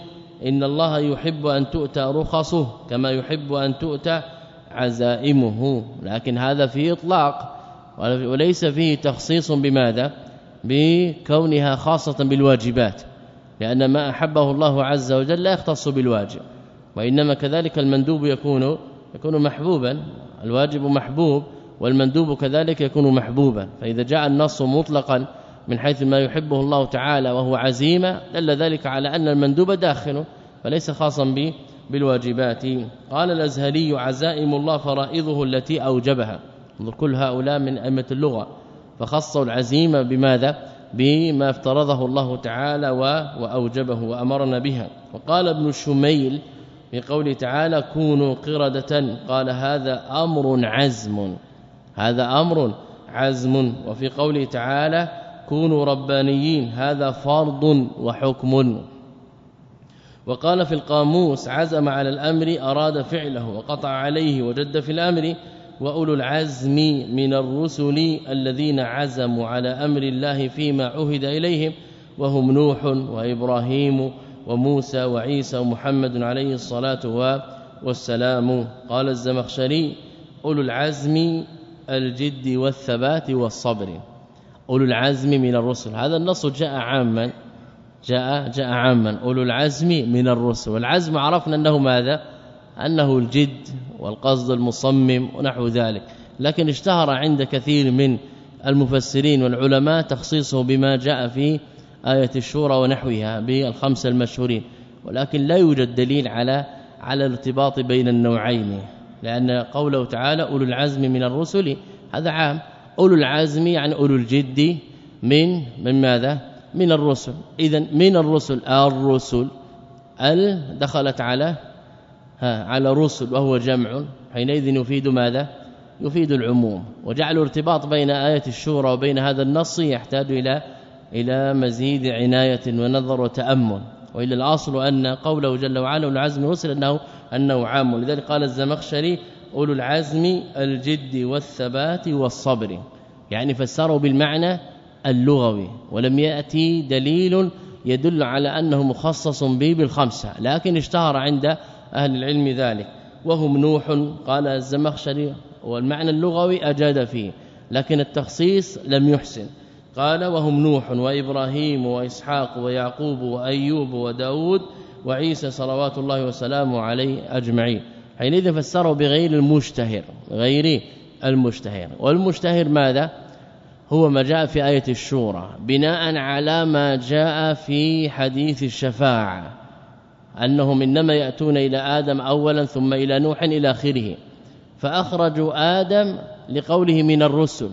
إن الله يحب أن تؤتى رخصه كما يحب أن تؤتى عزائمه لكن هذا فيه إطلاق وليس فيه تخصيص بماذا؟ بكونها خاصة بالواجبات لأن ما أحبه الله عز وجل لا يختص بالواجب وإنما كذلك المندوب يكون يكون محبوبا الواجب محبوب والمندوب كذلك يكون محبوبا فإذا جاء النص مطلقا من حيث ما يحبه الله تعالى وهو عزيمة دل ذلك على أن المندوب داخل فليس خاصا به بالواجبات. قال الأزهري عزائم الله فرائضه التي أوجبها. كل هؤلاء من أئمة اللغة. فخصوا العزيمه بماذا؟ بما افترضه الله تعالى وأوجبه وأمرنا بها. وقال ابن الشميل في قوله تعالى كونوا قردة. قال هذا أمر عزم. هذا أمر عزم. وفي قوله تعالى كونوا ربانيين. هذا فرض وحكم. وقال في القاموس عزم على الأمر أراد فعله وقطع عليه وجد في الأمر وأولو العزم من الرسل الذين عزموا على أمر الله فيما عهد إليهم وهم نوح وإبراهيم وموسى وعيسى ومحمد عليه الصلاة والسلام. قال الزمخشري أولو العزم الجد والثبات والصبر. أولو العزم من الرسل. هذا النص جاء عاما. جاء جاء عاما. أولو العزم من الرسل. والعزم عرفنا أنه ماذا؟ أنه الجد والقصد المصمم ونحو ذلك. لكن اشتهر عند كثير من المفسرين والعلماء تخصيصه بما جاء في آية الشورى ونحوها بالخمسه المشهورين. ولكن لا يوجد دليل على على الارتباط بين النوعين لأن قوله تعالى أولو العزم من الرسل هذا عام. أولو العزم يعني أولو الجد من من ماذا؟ من الرسل. اذا من الرسل الرسل ال دخلت على ها على رسل وهو جمع. حينئذ يفيد ماذا؟ يفيد العموم. وجعل ارتباط بين آية الشورى وبين هذا النص يحتاج إلى إلى مزيد عناية ونظر وتأمل. والا الأصل أن قوله جل وعلا العزم رسل أنه أنه عام. ولذلك قال الزمخشري أولو العزم الجد والثبات والصبر. يعني فسروا بالمعنى اللغوي ولم يأتي دليل يدل على أنه مخصص به بالخمسة لكن اشتهر عند أهل العلم ذلك. وهم نوح قال الزمخشري والمعنى اللغوي أجاد فيه لكن التخصيص لم يحسن. قال وهم نوح وإبراهيم وإسحاق ويعقوب وأيوب وداود وعيسى صلوات الله وسلامه عليه أجمعين. حينئذ فسروا بغير المشتهر غير المشتهر. والمشتهر ماذا؟ هو ما جاء في آية الشورى بناء على ما جاء في حديث الشفاعة أنهم إنما يأتون إلى آدم اولا ثم إلى نوح إلى آخره فأخرجوا آدم لقوله من الرسل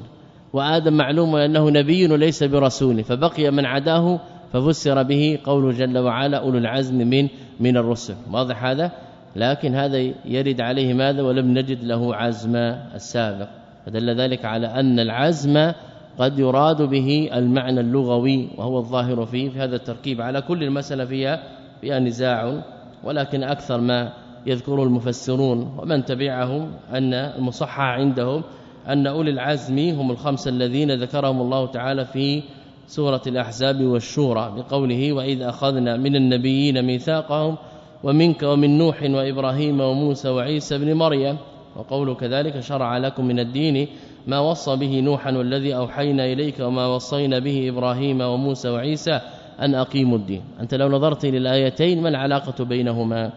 وآدم معلوم أنه نبي وليس برسول فبقي من عداه ففسر به قوله جل وعلا أولو العزم من من الرسل. واضح هذا؟ لكن هذا يرد عليه ماذا؟ ولم نجد له عزم السابق. فدل ذلك على أن العزم قد يراد به المعنى اللغوي وهو الظاهر فيه في هذا التركيب. على كل المسألة فيها فيها نزاع ولكن أكثر ما يذكره المفسرون ومن تبعهم أن المصحح عندهم أن أولي العزم هم الخمسه الذين ذكرهم الله تعالى في سورة الأحزاب والشورى بقوله وإذ أخذنا من النبيين ميثاقهم ومنك ومن نوح وإبراهيم وموسى وعيسى بن مريم وقوله كذلك شرع لكم من الدين ما وصى به نوحا والذي أوحينا إليك وما وصينا به إبراهيم وموسى وعيسى أن أقيموا الدين. أنت لو نظرت إلى الايتين ما العلاقة بينهما؟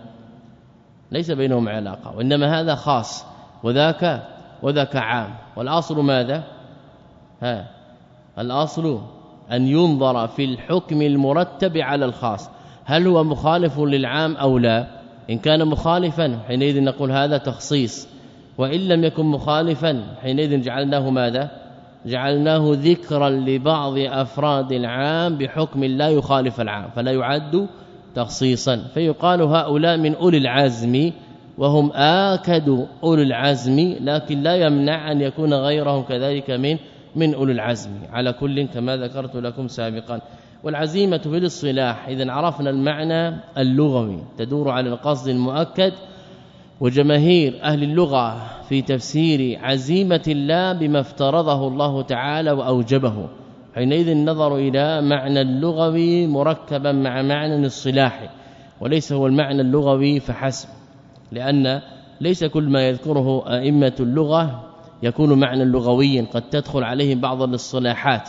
ليس بينهما علاقة وإنما هذا خاص وذاك وذاك عام. والأصل ماذا؟ ها الأصل أن ينظر في الحكم المرتب على الخاص. هل هو مخالف للعام أو لا؟ إن كان مخالفا حينئذ نقول هذا تخصيص. وإن لم يكن مخالفا حينئذ جعلناه ماذا؟ جعلناه ذكرا لبعض أفراد العام بحكم لا يخالف العام فلا يعد تخصيصا. فيقال هؤلاء من أولي العزم وهم آكد أولي العزم لكن لا يمنع أن يكون غيرهم كذلك من من أولي العزم. على كل كما ذكرت لكم سابقا. والعزيمة في الاصطلاح إذا عرفنا المعنى اللغوي تدور على القصد المؤكد وجماهير أهل اللغة في تفسير عزيمة الله بما افترضه الله تعالى وأوجبه حينئذ النظر إلى معنى اللغوي مركبا مع معنى الصلاحي وليس هو المعنى اللغوي فحسب لأن ليس كل ما يذكره أئمة اللغة يكون معنى لغويا قد تدخل عليه بعض الاصطلاحات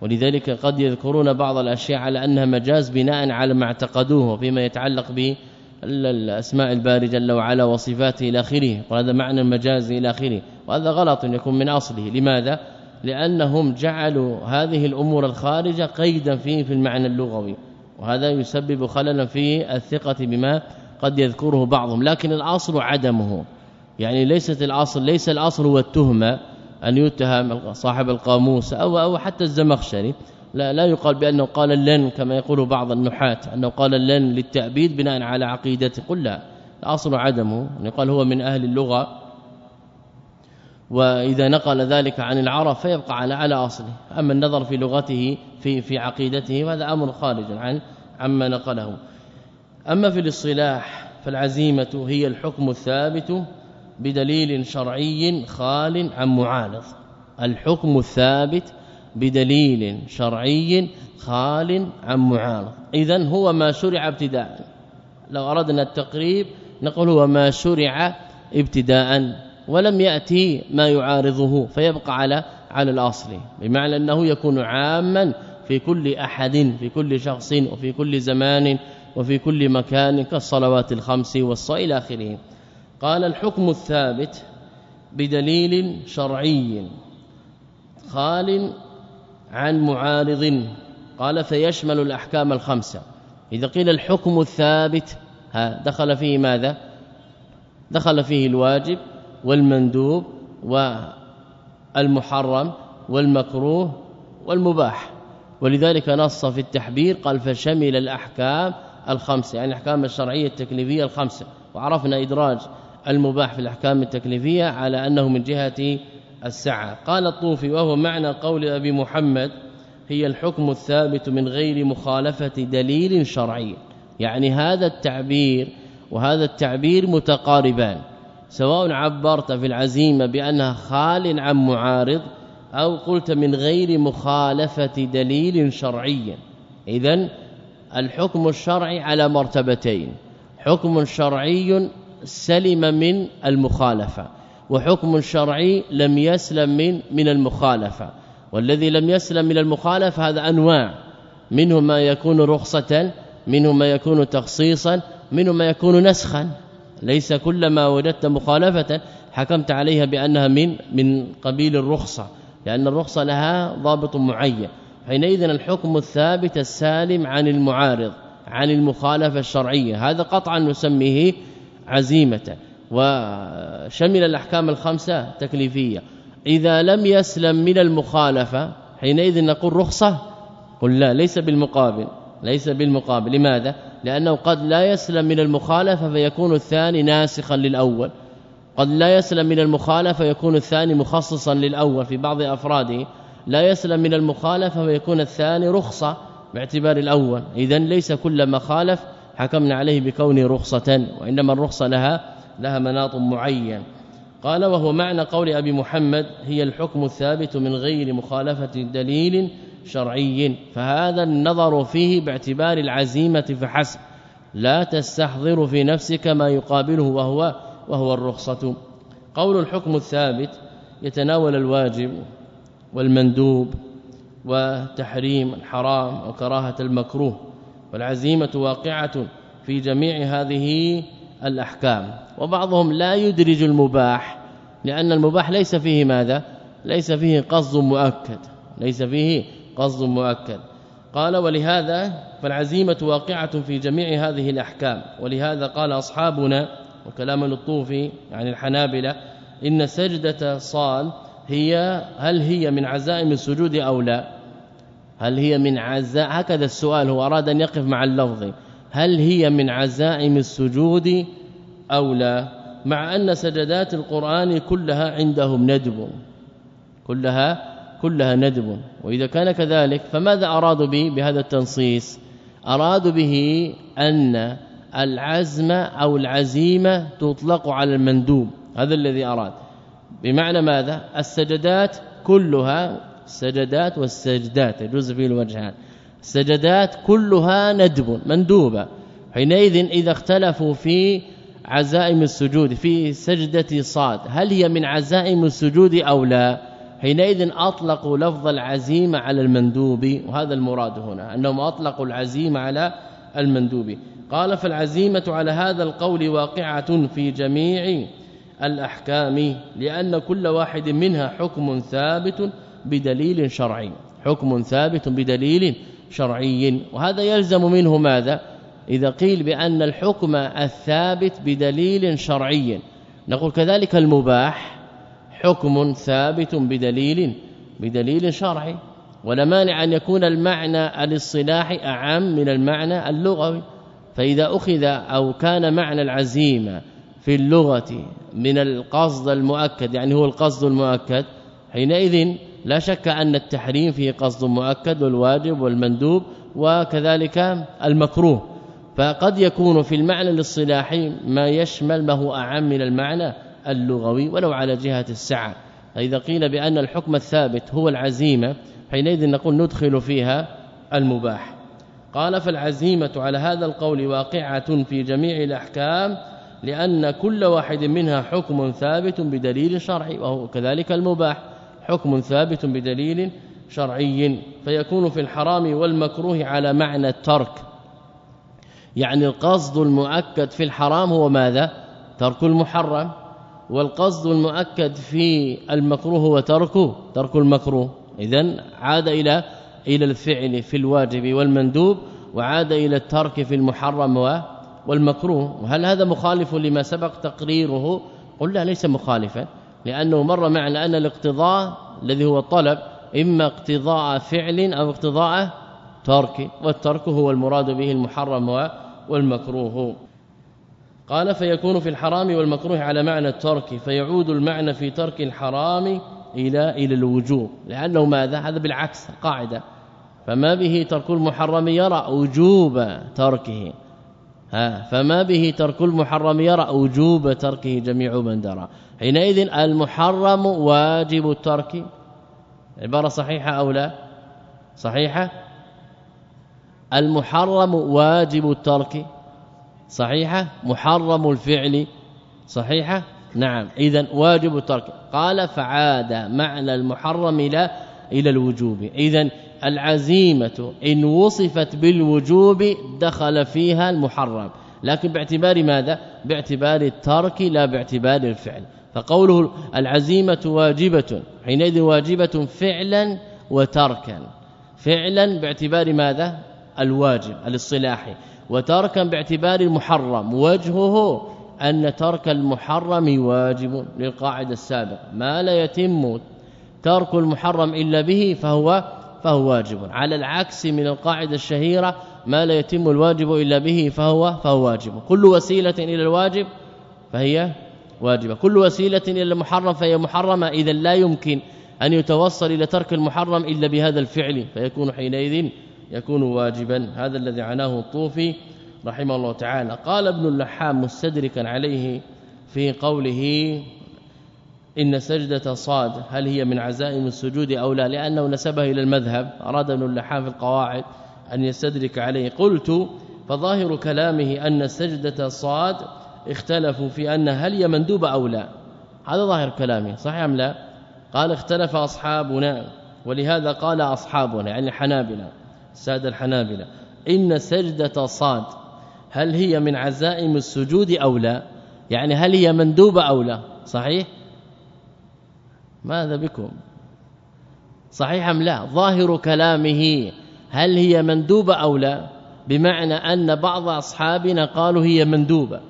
ولذلك قد يذكرون بعض الأشياء على أنها مجاز بناء على ما اعتقدوه فيما يتعلق به الأسماء الباري جل وعلا وصفاته إلى آخره. وهذا معنى المجاز إلى آخره. وهذا غلط يكون من أصله. لماذا؟ لأنهم جعلوا هذه الأمور الخارجة قيدا فيه في المعنى اللغوي. وهذا يسبب خللا في الثقة بما قد يذكره بعضهم. لكن الأصل عدمه. يعني ليست الأصل ليس الأصل هو التهمة أن يتهم صاحب القاموس أو أو حتى الزمخشري. لا لا يقال بأنه قال لن كما يقول بعض النحاة أنه قال لن للتعبيد بناء على عقيدته. قل لا الأصل عدمه. يقال هو من أهل اللغة. وإذا نقل ذلك عن العرب فيبقى على على أصله. أما النظر في لغته في في عقيدته وهذا أمر خارج عن عما نقله. أما في الاصطلاح فالعزيمة هي الحكم الثابت بدليل شرعي خال عن معارض. الحكم الثابت بدليل شرعي خال عن معارض. اذا هو ما شرع ابتداء. لو أردنا التقريب نقول هو ما شرع ابتداء ولم يأتي ما يعارضه فيبقى على على الأصل. بمعنى أنه يكون عاما في كل أحد في كل شخص وفي كل زمان وفي كل مكان كالصلوات الخمس والصلاة آخره. قال الحكم الثابت بدليل شرعي خال عن معارض قال فيشمل الأحكام الخمسة. إذا قيل الحكم الثابت ها دخل فيه ماذا؟ دخل فيه الواجب والمندوب والمحرم والمكروه والمباح. ولذلك نص في التحبير قال فشمل الأحكام الخمسة يعني الأحكام الشرعية التكليفية الخمسة. وعرفنا إدراج المباح في الأحكام التكليفية على أنه من جهة السعه قال الطوفي وهو معنى قول أبي محمد هي الحكم الثابت من غير مخالفة دليل شرعي. يعني هذا التعبير وهذا التعبير متقاربان. سواء عبرت في العزيمة بأنها خال عن معارض أو قلت من غير مخالفة دليل شرعي. اذا الحكم الشرعي على مرتبتين. حكم شرعي سلم من المخالفة. وحكم شرعي لم يسلم من من المخالفة. والذي لم يسلم من المخالفة هذا أنواع. منه ما يكون رخصة منه ما يكون تخصيصا منه ما يكون نسخا. ليس كل ما وجدت مخالفة حكمت عليها بأنها من من قبيل الرخصة لأن الرخصة لها ضابط معين. حينئذ الحكم الثابت السالم عن المعارض عن المخالفة الشرعية. هذا قطعا نسميه عزيمة. وشمل الأحكام الخمسة تكليفية. إذا لم يسلم من المخالفة حينئذ نقول رخصة؟ قل لا ليس بالمقابل. ليس بالمقابل. لماذا؟ لأنه قد لا يسلم من المخالفة فيكون الثاني ناسخا للأول. قد لا يسلم من المخالفة يكون الثاني مخصصا للأول في بعض أفراده. لا يسلم من المخالفة ويكون الثاني رخصة باعتبار الأول. اذا ليس كل ما خالف حكمنا عليه بكونه رخصة وإنما الرخصة لها لها مناط معين. قال وهو معنى قول أبي محمد هي الحكم الثابت من غير مخالفة دليل شرعي فهذا النظر فيه باعتبار العزيمة فحسب لا تستحضر في نفسك ما يقابله وهو وهو الرخصة. قول الحكم الثابت يتناول الواجب والمندوب وتحريم الحرام وكراهة المكروه. والعزيمة واقعة في جميع هذه الأحكام. وبعضهم لا يدرج المباح لأن المباح ليس فيه ماذا؟ ليس فيه قصد مؤكد. ليس فيه قصد مؤكد. قال ولهذا فالعزيمة واقعة في جميع هذه الأحكام. ولهذا قال أصحابنا وكلام الطوفي يعني الحنابلة إن سجدة صاد هي هل هي من عزائم السجود أو لا؟ هل هي من عزاء هكذا السؤال هو أراد أن يقف مع اللفظ. هل هي من عزائم السجود أو لا؟ مع أن سجدات القرآن كلها عندهم ندب. كلها كلها ندب. وإذا كان كذلك فماذا أرادوا به؟ بهذا التنصيص. أرادوا به أن العزم أو العزيمة تطلق على المندوب. هذا الذي أراد. بمعنى ماذا؟ السجدات كلها السجدات والسجدات يجوز فيه الوجهان السجدات كلها ندب مندوبة. حينئذ إذا اختلفوا في عزائم السجود في سجدة صاد هل هي من عزائم السجود أو لا؟ حينئذ اطلقوا لفظ العزيمة على المندوب وهذا المراد هنا أنهم أطلقوا العزيمة على المندوب. قال فالعزيمة على هذا القول واقعة في جميع الأحكام لأن كل واحد منها حكم ثابت بدليل شرعي. حكم ثابت بدليل شرعي. وهذا يلزم منه ماذا؟ إذا قيل بأن الحكم الثابت بدليل شرعي. نقول كذلك المباح حكم ثابت بدليل بدليل شرعي. ولا مانع أن يكون المعنى الاصطلاحي أعم من المعنى اللغوي. فإذا أخذ أو كان معنى العزيمة في اللغة من القصد المؤكد يعني هو القصد المؤكد حينئذ لا شك أن التحريم فيه قصد مؤكد والواجب والمندوب وكذلك المكروه. فقد يكون في المعنى الاصطلاحي ما يشمل ما هو أعم من المعنى اللغوي ولو على جهة السعة. فإذا قيل بأن الحكم الثابت هو العزيمة حينئذ نقول ندخل فيها المباح. قال فالعزيمة على هذا القول واقعة في جميع الأحكام لأن كل واحد منها حكم ثابت بدليل شرعي وهو كذلك المباح. حكم ثابت بدليل شرعي فيكون في الحرام والمكروه على معنى الترك. يعني القصد المؤكد في الحرام هو ماذا؟ ترك المحرم. والقصد المؤكد في المكروه هو ترك ترك المكروه. اذا عاد إلى إلى الفعل في الواجب والمندوب وعاد إلى الترك في المحرم والمكروه. وهل هذا مخالف لما سبق تقريره؟ قلنا ليس مخالفا. لأنه مر معنا أن الاقتضاء الذي هو الطلب إما اقتضاء فعل أو اقتضاء ترك والترك هو المراد به المحرم والمكروه. قال فيكون في الحرام والمكروه على معنى الترك فيعود المعنى في ترك الحرام إلى إلى الوجوب. لأنه ماذا؟ هذا بالعكس قاعدة. فما به ترك المحرم يرى وجوب تركه. ها فما به ترك المحرم يرى وجوب تركه جميع من درى. حينئذ المحرم واجب الترك. عبارة صحيحة أو لا؟ صحيحة؟ المحرم واجب الترك. صحيحة؟ محرم الفعل. صحيحة؟ نعم. اذا واجب الترك. قال فعاد معنى المحرم إلى إلى الوجوب. اذا العزيمة إن وصفت بالوجوب دخل فيها المحرم. لكن باعتبار ماذا؟ باعتبار الترك لا باعتبار الفعل. فقوله العزيمة واجبة حينئذ واجبة فعلا وتركا. فعلا باعتبار ماذا؟ الواجب الاصطلاحي. وتركا باعتبار المحرم وجهه أن ترك المحرم واجب للقاعدة السابقة. ما لا يتم ترك المحرم إلا به فهو فهو واجب. على العكس من القاعدة الشهيرة ما لا يتم الواجب إلا به فهو فهو واجب. كل وسيلة إلى الواجب فهي واجبة. كل وسيلة إلى المحرم فهي محرمة. إذا لا يمكن أن يتوصل إلى ترك المحرم إلا بهذا الفعل فيكون حينئذ يكون واجبا. هذا الذي عناه الطوفي رحمه الله تعالى. قال ابن اللحام مستدركا عليه في قوله إن سجدة صاد هل هي من عزائم السجود أو لا؟ لأنه نسبه إلى المذهب أراد ابن اللحام في القواعد أن يستدرك عليه. قلت فظاهر كلامه أن سجدة صاد اختلفوا في أن هل هي مندوبة أو لا. هذا ظاهر كلامه صحيح أم لا؟ قال اختلف أصحابنا ولهذا قال أصحابنا يعني الحنابلة السادة الحنابلة. إن سجدة صاد هل هي من عزائم السجود أو لا؟ يعني هل هي مندوبة أو لا؟ صحيح؟ ماذا بكم؟ صحيح أم لا؟ ظاهر كلامه هل هي مندوبة أو لا؟ بمعنى أن بعض أصحابنا قالوا هي مندوبة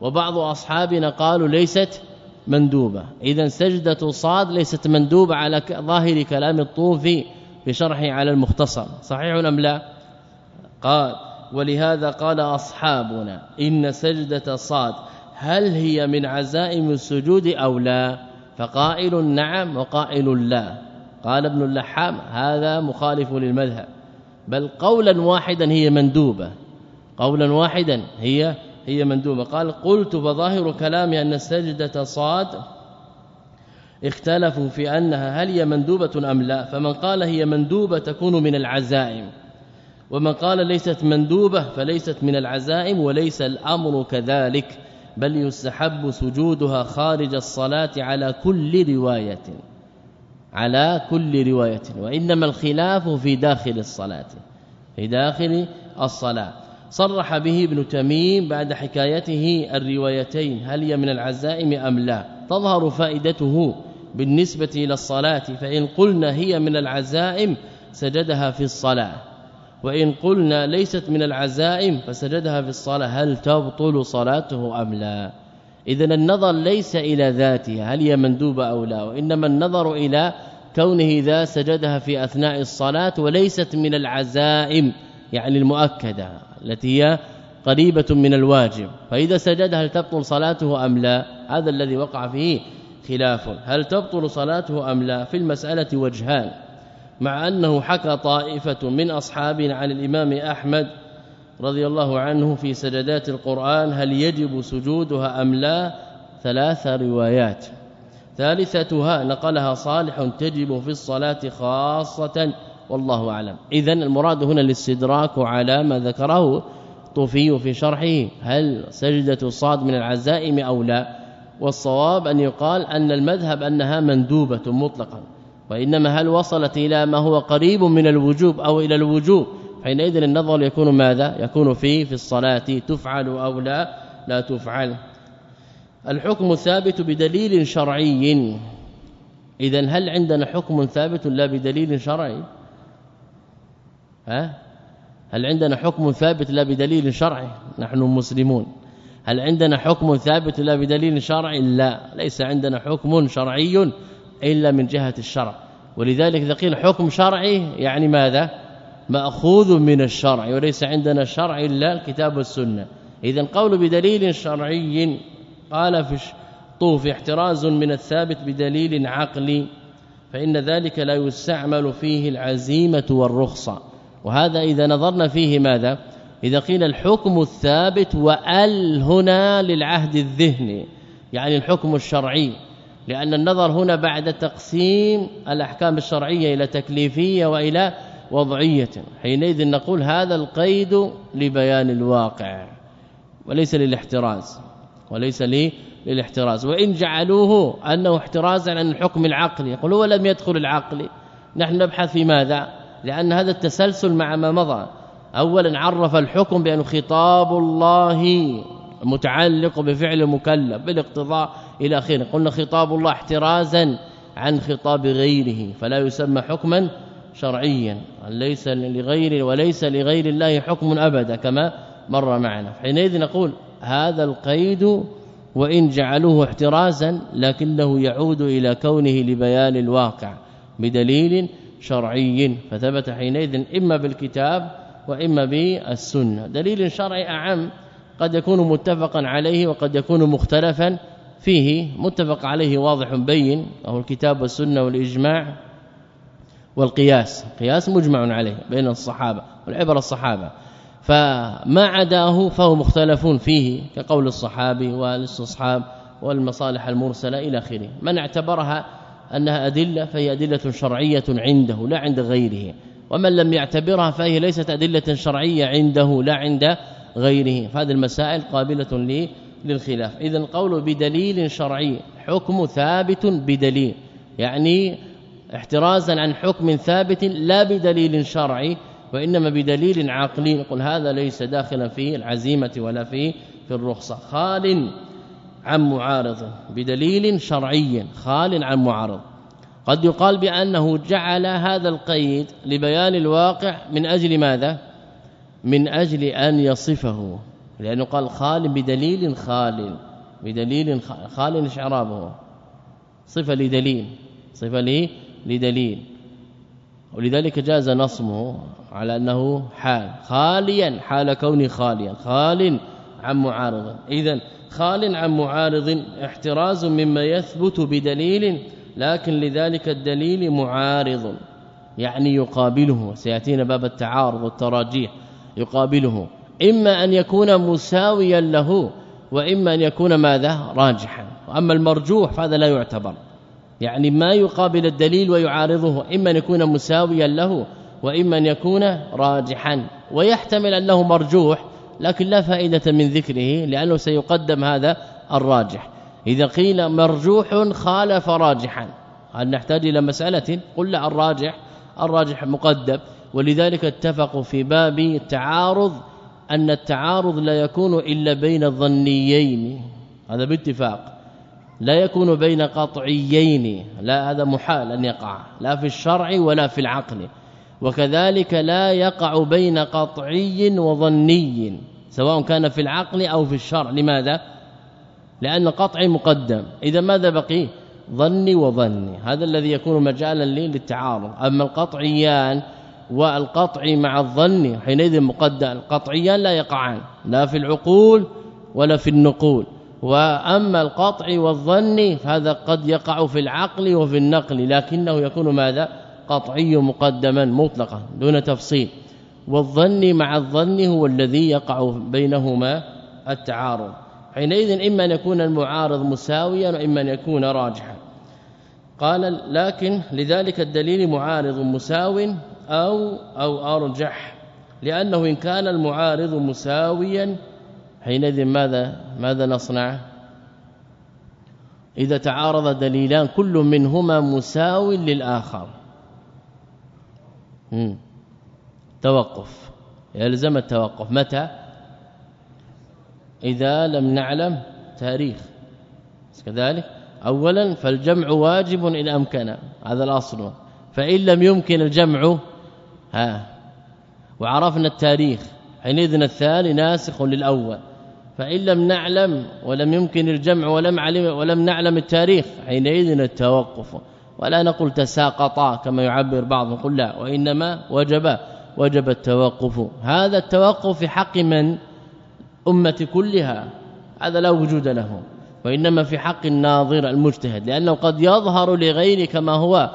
وبعض أصحابنا قالوا ليست مندوبة. إذا سجدة صاد ليست مندوبة على ظاهر كلام الطوفي في شرحه على المختصر. صحيح أم لا؟ قال ولهذا قال أصحابنا إن سجدة صاد هل هي من عزائم السجود أو لا؟ فقائل نعم وقائل لا. قال ابن اللحام هذا مخالف للمذهب. بل قولا واحدا هي مندوبة. قولا واحدا هي هي مندوبة. قال قلت فظاهر كلامي أن السجدة صاد. اختلفوا في أنها هل هي مندوبة أم لا. فمن قال هي مندوبة تكون من العزائم. ومن قال ليست مندوبة فليست من العزائم وليس الأمر كذلك. بل يستحب سجودها خارج الصلاة على كل رواية. على كل رواية. وإنما الخلاف في داخل الصلاة. في داخل الصلاة. صرح به ابن تميم بعد حكايته الروايتين. هل هي من العزائم أم لا؟ تظهر فائدته بالنسبة إلى الصلاة. فإن قلنا هي من العزائم سجدها في الصلاة. وإن قلنا ليست من العزائم فسجدها في الصلاة هل تبطل صلاته أم لا؟ اذا النظر ليس إلى ذاتها هل هي مندوبة أو لا؟ وإنما النظر إلى كونه ذا سجدها في أثناء الصلاة وليست من العزائم يعني المؤكدة التي هي قريبة من الواجب. فإذا سجد هل تبطل صلاته أم لا؟ هذا الذي وقع فيه خلاف. هل تبطل صلاته أم لا؟ في المسألة وجهان. مع أنه حكى طائفة من أصحابنا عن الإمام أحمد رضي الله عنه في سجدات القرآن هل يجب سجودها أم لا؟ ثلاث روايات. ثالثتها نقلها صالح تجب في الصلاة خاصة والله أعلم. اذا المراد هنا الاستدراك على ما ذكره طوفي في شرحه هل سجدة الصاد من العزائم أو لا؟ والصواب أن يقال أن المذهب أنها مندوبة مطلقا. وإنما هل وصلت إلى ما هو قريب من الوجوب أو إلى الوجوب؟ حينئذ النظر يكون ماذا؟ يكون فيه في الصلاة تفعل أو لا لا تفعل. الحكم ثابت بدليل شرعي. اذا هل عندنا حكم ثابت لا بدليل شرعي؟ ها؟ هل عندنا حكم ثابت لا بدليل شرعي؟ نحن مسلمون. هل عندنا حكم ثابت لا بدليل شرعي؟ لا ليس عندنا حكم شرعي إلا من جهة الشرع. ولذلك إذا قيل حكم شرعي يعني ماذا؟ مأخوذ من الشرع وليس عندنا شرع إلا الكتاب والسنة. إذا قول بدليل شرعي قال في طوف احتراز من الثابت بدليل عقلي فإن ذلك لا يستعمل فيه العزيمة والرخصة. وهذا إذا نظرنا فيه ماذا؟ إذا قيل الحكم الثابت وأل هنا للعهد الذهني يعني الحكم الشرعي. لأن النظر هنا بعد تقسيم الأحكام الشرعية إلى تكليفية وإلى وضعية. حينئذ نقول هذا القيد لبيان الواقع وليس للاحتراز وليس لي للاحتراز. وإن جعلوه أنه احترازا عن الحكم العقلي يقول هو لم يدخل العقل. نحن نبحث في ماذا؟ لأن هذا التسلسل مع ما مضى. اولا عرف الحكم بانه خطاب الله متعلق بفعل المكلف بالاقتضاء إلى آخره. قلنا خطاب الله احترازا عن خطاب غيره فلا يسمى حكما شرعيا ليس لغير وليس لغير الله حكم أبدا كما مر معنا. حينئذ نقول هذا القيد وإن جعلوه احترازا لكنه يعود إلى كونه لبيان الواقع بدليل شرعي. فثبت حينئذ إما بالكتاب وإما بالسنة. دليل شرعي أعم قد يكون متفقا عليه وقد يكون مختلفا فيه. متفق عليه واضح بين وهو الكتاب والسنة والإجماع والقياس. قياس مجمع عليه بين الصحابة والعبره الصحابة. فما عداه فهو مختلف فيه كقول الصحابي والاستصحاب والمصالح المرسلة إلى آخره. من اعتبرها أنها أدلة فهي أدلة شرعية عنده لا عند غيره. ومن لم يعتبرها فهي ليست أدلة شرعية عنده لا عند غيره. فهذه المسائل قابلة للخلاف. اذا القول بدليل شرعي حكم ثابت بدليل. يعني احترازا عن حكم ثابت لا بدليل شرعي وإنما بدليل عقلي. نقول هذا ليس داخلا في العزيمة ولا في في الرخصة. خال عن معارض بدليل شرعي. خال عن معارض. قد يقال بأنه جعل هذا القيد لبيان الواقع من أجل ماذا؟ من أجل أن يصفه لأنه قال خال بدليل خال بدليل خال اعرابه صفة لدليل صفة لي لدليل. ولذلك جاز نصمه على أنه حال خاليا حال كوني خاليا خال عن معارض. اذا خال عن معارض احتراز مما يثبت بدليل لكن لذلك الدليل معارض يعني يقابله. سيأتينا باب التعارض والتراجيح. يقابله. إما أن يكون مساويا له وإما أن يكون ماذا؟ راجحا. وأما المرجوح فهذا لا يعتبر. يعني ما يقابل الدليل ويعارضه إما أن يكون مساويا له وإما أن يكون راجحا. ويحتمل أنه مرجوح لكن لا فائدة من ذكره لأنه سيقدم هذا الراجح. إذا قيل مرجوح خالف راجحا هل نحتاج إلى مسألة؟ قل الراجح الراجح مقدم. ولذلك اتفقوا في باب التعارض أن التعارض لا يكون إلا بين الظنيين. هذا باتفاق. لا يكون بين قطعيين. لا هذا محال أن يقع. لا في الشرع ولا في العقل. وكذلك لا يقع بين قطعي وظني سواء كان في العقل أو في الشرع. لماذا؟ لأن قطعي مقدم. إذا ماذا بقي؟ ظني وظني. هذا الذي يكون مجالا للتعارض. أما القطعيان والقطع مع الظن حينئذ مقدم القطعيان لا يقعان لا في العقول ولا في النقول. وأما القطع والظن فهذا قد يقع في العقل وفي النقل لكنه يكون ماذا؟ قطعي مقدما مطلقا دون تفصيل. والظن مع الظن هو الذي يقع بينهما التعارض. حينئذ إما أن يكون المعارض مساويا وإما أن يكون راجحا. قال لكن لذلك الدليل معارض مساو أو أو ارجح لأنه إن كان المعارض مساويا حينئذ ماذا ماذا نصنع؟ إذا تعارض دليلان كل منهما مساو للآخر. توقف. يلزم التوقف. متى؟ إذا لم نعلم تاريخ. كذلك اولا فالجمع واجب إن أمكن. هذا الأصل. فإن لم يمكن الجمع ها. وعرفنا التاريخ. حينئذ الثاني ناسخ للأول. فإن لم نعلم ولم يمكن الجمع ولم علم ولم نعلم التاريخ حينئذ التوقف. ولا نقول تساقطا كما يعبر بعض نقول لا وإنما وجب وجب التوقف. هذا التوقف في حق من؟ أمة كلها. هذا لا وجود له. وإنما في حق الناظر المجتهد لأنه قد يظهر لغير كما هو.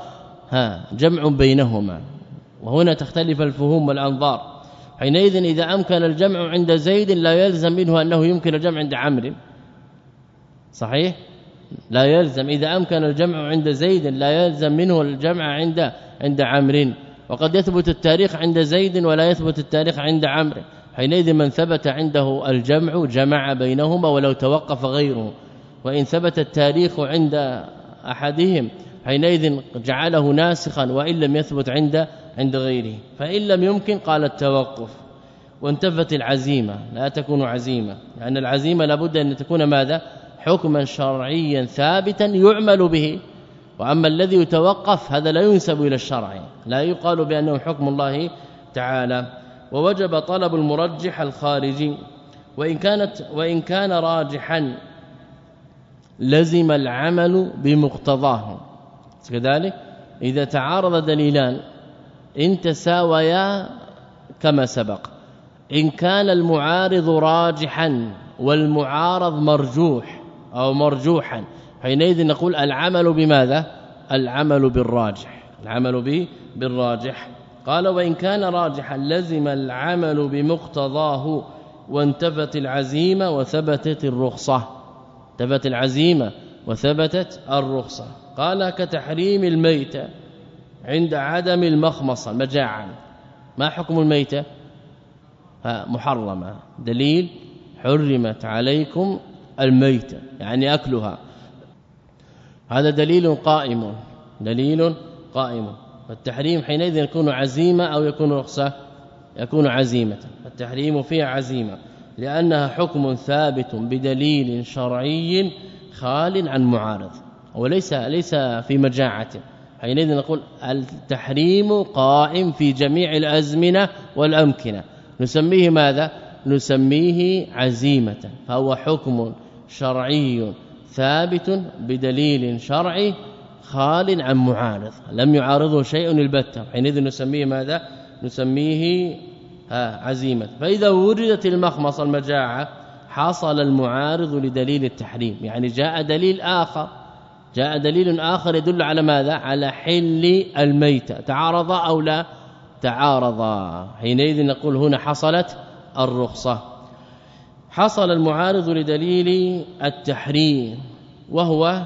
ها جمع بينهما. وهنا تختلف الفهوم والأنظار. حينئذ إذا أمكن الجمع عند زيد لا يلزم منه أنه يمكن الجمع عند عمرو. صحيح؟ لا يلزم. إذا أمكن الجمع عند زيد لا يلزم منه الجمع عند عند عمرو. وقد يثبت التاريخ عند زيد ولا يثبت التاريخ عند عمرو. حينئذ من ثبت عنده الجمع جمع بينهما ولو توقف غيره. وإن ثبت التاريخ عند أحدهم حينئذ جعله ناسخا وإن لم يثبت عند عند غيره فإن لم يمكن قال التوقف. وانتفت العزيمة. لا تكون عزيمة. لأن العزيمة لابد أن تكون ماذا؟ حكما شرعيا ثابتا يعمل به. وأما الذي يتوقف هذا لا ينسب إلى الشرع. لا يقال بأنه حكم الله تعالى. ووجب طلب المرجح الخارجي. وإن كانت وإن كان راجحا لزم العمل بمقتضاه. كذلك إذا تعارض دليلان إن تساويا كما سبق. إن كان المعارض راجحا والمعارض مرجوح أو مرجوحا حينئذ نقول العمل بماذا؟ العمل بالراجح. العمل به بالراجح. قال وإن كان راجحا لزم العمل بمقتضاه وانتفت العزيمة وثبتت الرخصة. ثبت العزيمة وثبتت الرخصة. قال كتحريم الميتة عند عدم المخمصة مجاعا. ما حكم الميتة؟ محرمة. دليل حرمت عليكم الميتة يعني أكلها. هذا دليل قائم دليل قائم. فالتحريم حينئذ يكون عزيمة أو يكون رخصه يكون عزيمة. التحريم فيها عزيمة لأنها حكم ثابت بدليل شرعي خال عن معارض وليس ليس في مجاعة. حينئذ نقول التحريم قائم في جميع الأزمنة والأمكنة. نسميه ماذا؟ نسميه عزيمة. فهو حكم شرعي ثابت بدليل شرعي خال عن معارض. لم يعارضه شيء البتة. حينئذ نسميه ماذا؟ نسميه عزيمة. فإذا وجدت المخمصة المجاعة حصل المعارض لدليل التحريم. يعني جاء دليل آخر. جاء دليل آخر يدل على ماذا؟ على حل الميتة تعارض أو لا؟ تعارض. حينئذ نقول هنا حصلت الرخصة. حصل المعارض لدليل التحريم وهو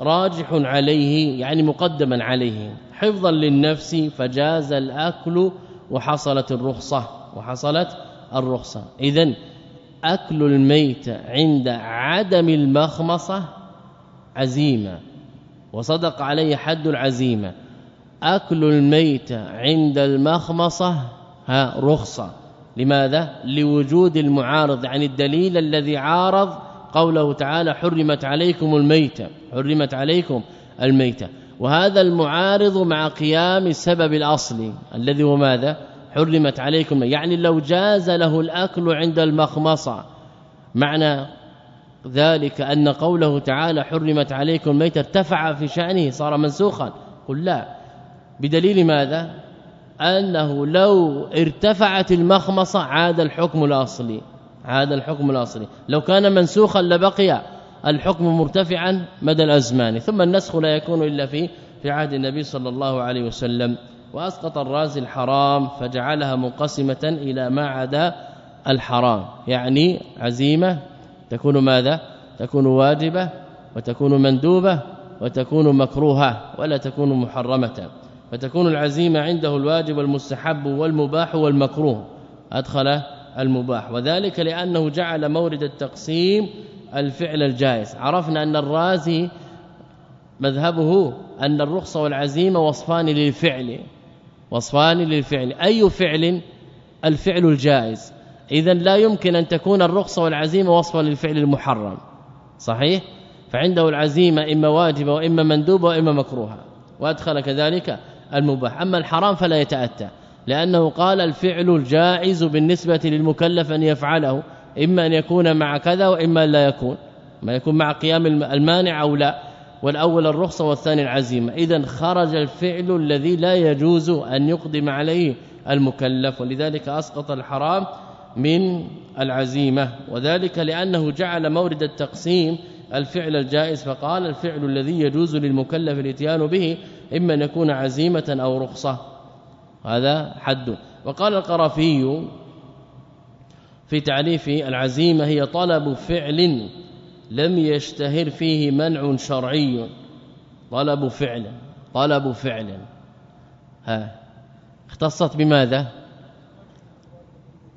راجح عليه يعني مقدما عليه. حفظا للنفس فجاز الأكل وحصلت الرخصة وحصلت الرخصة. اذا أكل الميت عند عدم المخمصة عزيمة. وصدق عليه حد العزيمة. أكل الميت عند المخمصة ها رخصة. لماذا؟ لوجود المعارض عن الدليل الذي عارض قوله تعالى حرمت عليكم الميتة. حرمت عليكم الميتة. وهذا المعارض مع قيام السبب الأصلي الذي هو ماذا؟ حرمت عليكم يعني لو جاز له الأكل عند المخمصة. معنى ذلك أن قوله تعالى حرمت عليكم الميت ارتفع في شأنه صار منسوخا. قل لا. بدليل ماذا؟ أنه لو ارتفعت المخمصة عاد الحكم الأصلي. عاد الحكم الأصلي. لو كان منسوخا لبقي الحكم مرتفعا مدى الأزمان. ثم النسخ لا يكون إلا في في عهد النبي صلى الله عليه وسلم. وأسقط الرازي الحرام فجعلها منقسمة إلى ما عدا الحرام. يعني عزيمة تكون ماذا؟ تكون واجبة وتكون مندوبة وتكون مكروهة ولا تكون محرمة. فتكون العزيمة عنده الواجب والمستحب والمباح والمكروه. أدخل المباح. وذلك لأنه جعل مورد التقسيم الفعل الجائز. عرفنا أن الرازي مذهبه أن الرخصة والعزيمة وصفان للفعل. وصفان للفعل. أي فعل؟ الفعل الجائز. اذا لا يمكن أن تكون الرخصة والعزيمة وصفا للفعل المحرم. صحيح؟ فعنده العزيمة إما واجبة وإما مندوبة وإما مكروهة وأدخل كذلك المباح. أما الحرام فلا يتأتى لأنه قال الفعل الجائز بالنسبة للمكلف أن يفعله إما أن يكون مع كذا وإما لا يكون. ما يكون مع قيام المانع أو لا. والأول الرخصة والثاني العزيمة. اذا خرج الفعل الذي لا يجوز أن يقدم عليه المكلف ولذلك أسقط الحرام من العزيمة وذلك لأنه جعل مورد التقسيم الفعل الجائز فقال الفعل الذي يجوز للمكلف الاتيان به إما أن يكون عزيمة أو رخصة. هذا حد. وقال القرافي في تعريف العزيمة هي طلب فعل لم يشتهر فيه منع شرعي. طلب فعل طلب فعل. ها اختصت بماذا؟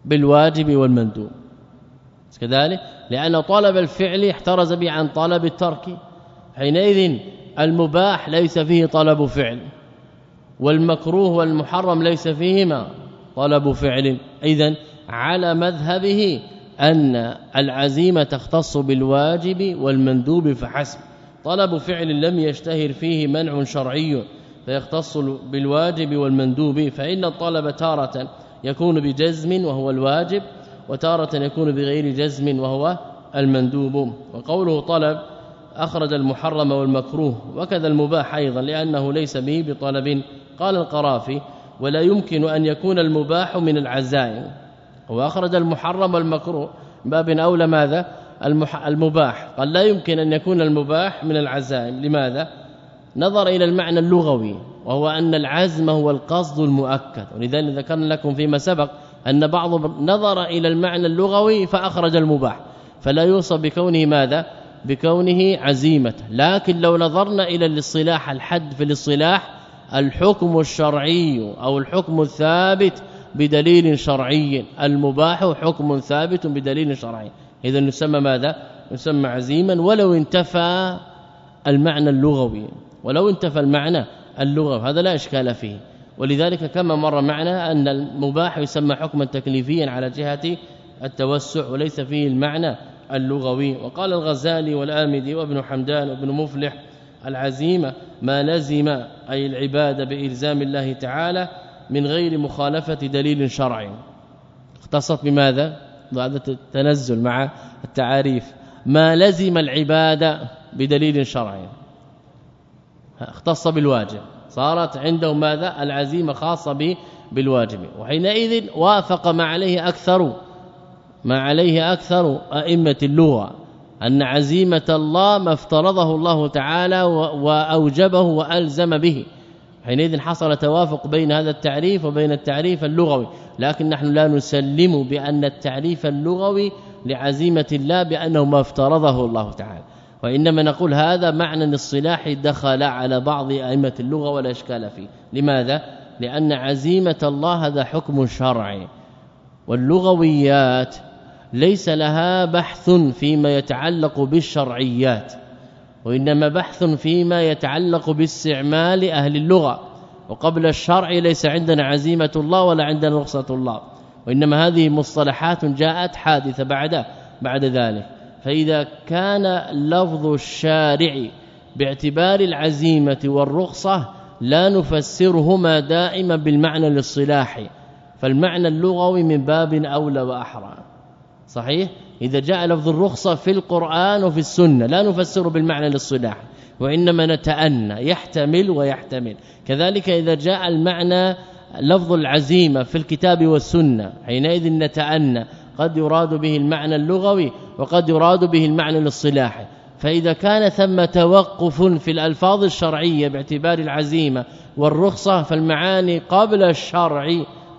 بالواجب والمندوب. كذلك لأن طلب الفعل احترز به عن طلب الترك. حينئذ المباح ليس فيه طلب فعل والمكروه والمحرم ليس فيهما طلب فعل. إذا على مذهبه أن العزيمة تختص بالواجب والمندوب فحسب. طلب فعل لم يشتهر فيه منع شرعي فيختص بالواجب والمندوب. فإن الطلب تارة يكون بجزم وهو الواجب وتارة يكون بغير جزم وهو المندوب. وقوله طلب أخرج المحرم والمكروه وكذا المباح أيضا لأنه ليس به بطلب. قال القرافي ولا يمكن أن يكون المباح من العزائم. وأخرج المحرم والمكروه باب أولى ماذا؟ المباح. قال لا يمكن أن يكون المباح من العزائم. لماذا؟ نظر إلى المعنى اللغوي. وهو أن العزم هو القصد المؤكد. ولذلك ذكرنا لكم فيما سبق أن بعض نظر إلى المعنى اللغوي فأخرج المباح. فلا يوصف بكونه ماذا؟ بكونه عزيمة. لكن لو نظرنا إلى الاصطلاح الحد في الاصطلاح الحكم الشرعي أو الحكم الثابت بدليل شرعي. المباح حكم ثابت بدليل شرعي. اذا نسمى ماذا؟ يسمى عزيما ولو انتفى المعنى اللغوي. ولو انتفى المعنى اللغوي هذا لا إشكال فيه. ولذلك كما مر معنا أن المباح يسمى حكما تكليفيا على جهة التوسع وليس فيه المعنى اللغوي. وقال الغزالي والآمدي وابن حمدان وابن مفلح العزيمة ما لزم أي العبادة بإلزام الله تعالى من غير مخالفة دليل شرعي. اختصت بماذا؟ بعد التنزل مع التعاريف ما لزم العباده بدليل شرعي. اختص بالواجب. صارت عنده ماذا؟ العزيمة خاصة به بالواجب. وحينئذ وافق ما عليه أكثر ما عليه أكثر أئمة اللغة أن عزيمة الله ما افترضه الله تعالى وأوجبه وألزم به. حينئذ حصل توافق بين هذا التعريف وبين التعريف اللغوي. لكن نحن لا نسلم بأن التعريف اللغوي لعزيمة الله بأنه ما افترضه الله تعالى. وإنما نقول هذا معنى الصلاح دخل على بعض أئمة اللغة ولا إشكال فيه. لماذا؟ لأن عزيمة الله هذا حكم شرعي. واللغويات ليس لها بحث فيما يتعلق بالشرعيات وإنما بحث فيما يتعلق باستعمال أهل اللغة. وقبل الشرع ليس عندنا عزيمة الله ولا عندنا رخصة الله وإنما هذه مصطلحات جاءت حادثة بعد بعد ذلك. فإذا كان لفظ الشارع باعتبار العزيمة والرخصة لا نفسرهما دائما بالمعنى الاصطلاحي فالمعنى اللغوي من باب أولى وأحرى. صحيح؟ إذا جاء لفظ الرخصة في القرآن وفي السنة لا نفسره بالمعنى الاصطلاحي وإنما نتأنى يحتمل ويحتمل. كذلك إذا جاء المعنى لفظ العزيمة في الكتاب والسنة حينئذ نتأنى قد يراد به المعنى اللغوي وقد يراد به المعنى الاصطلاحي فإذا كان ثم توقف في الألفاظ الشرعية باعتبار العزيمة والرخصة فالمعاني قبل الشرع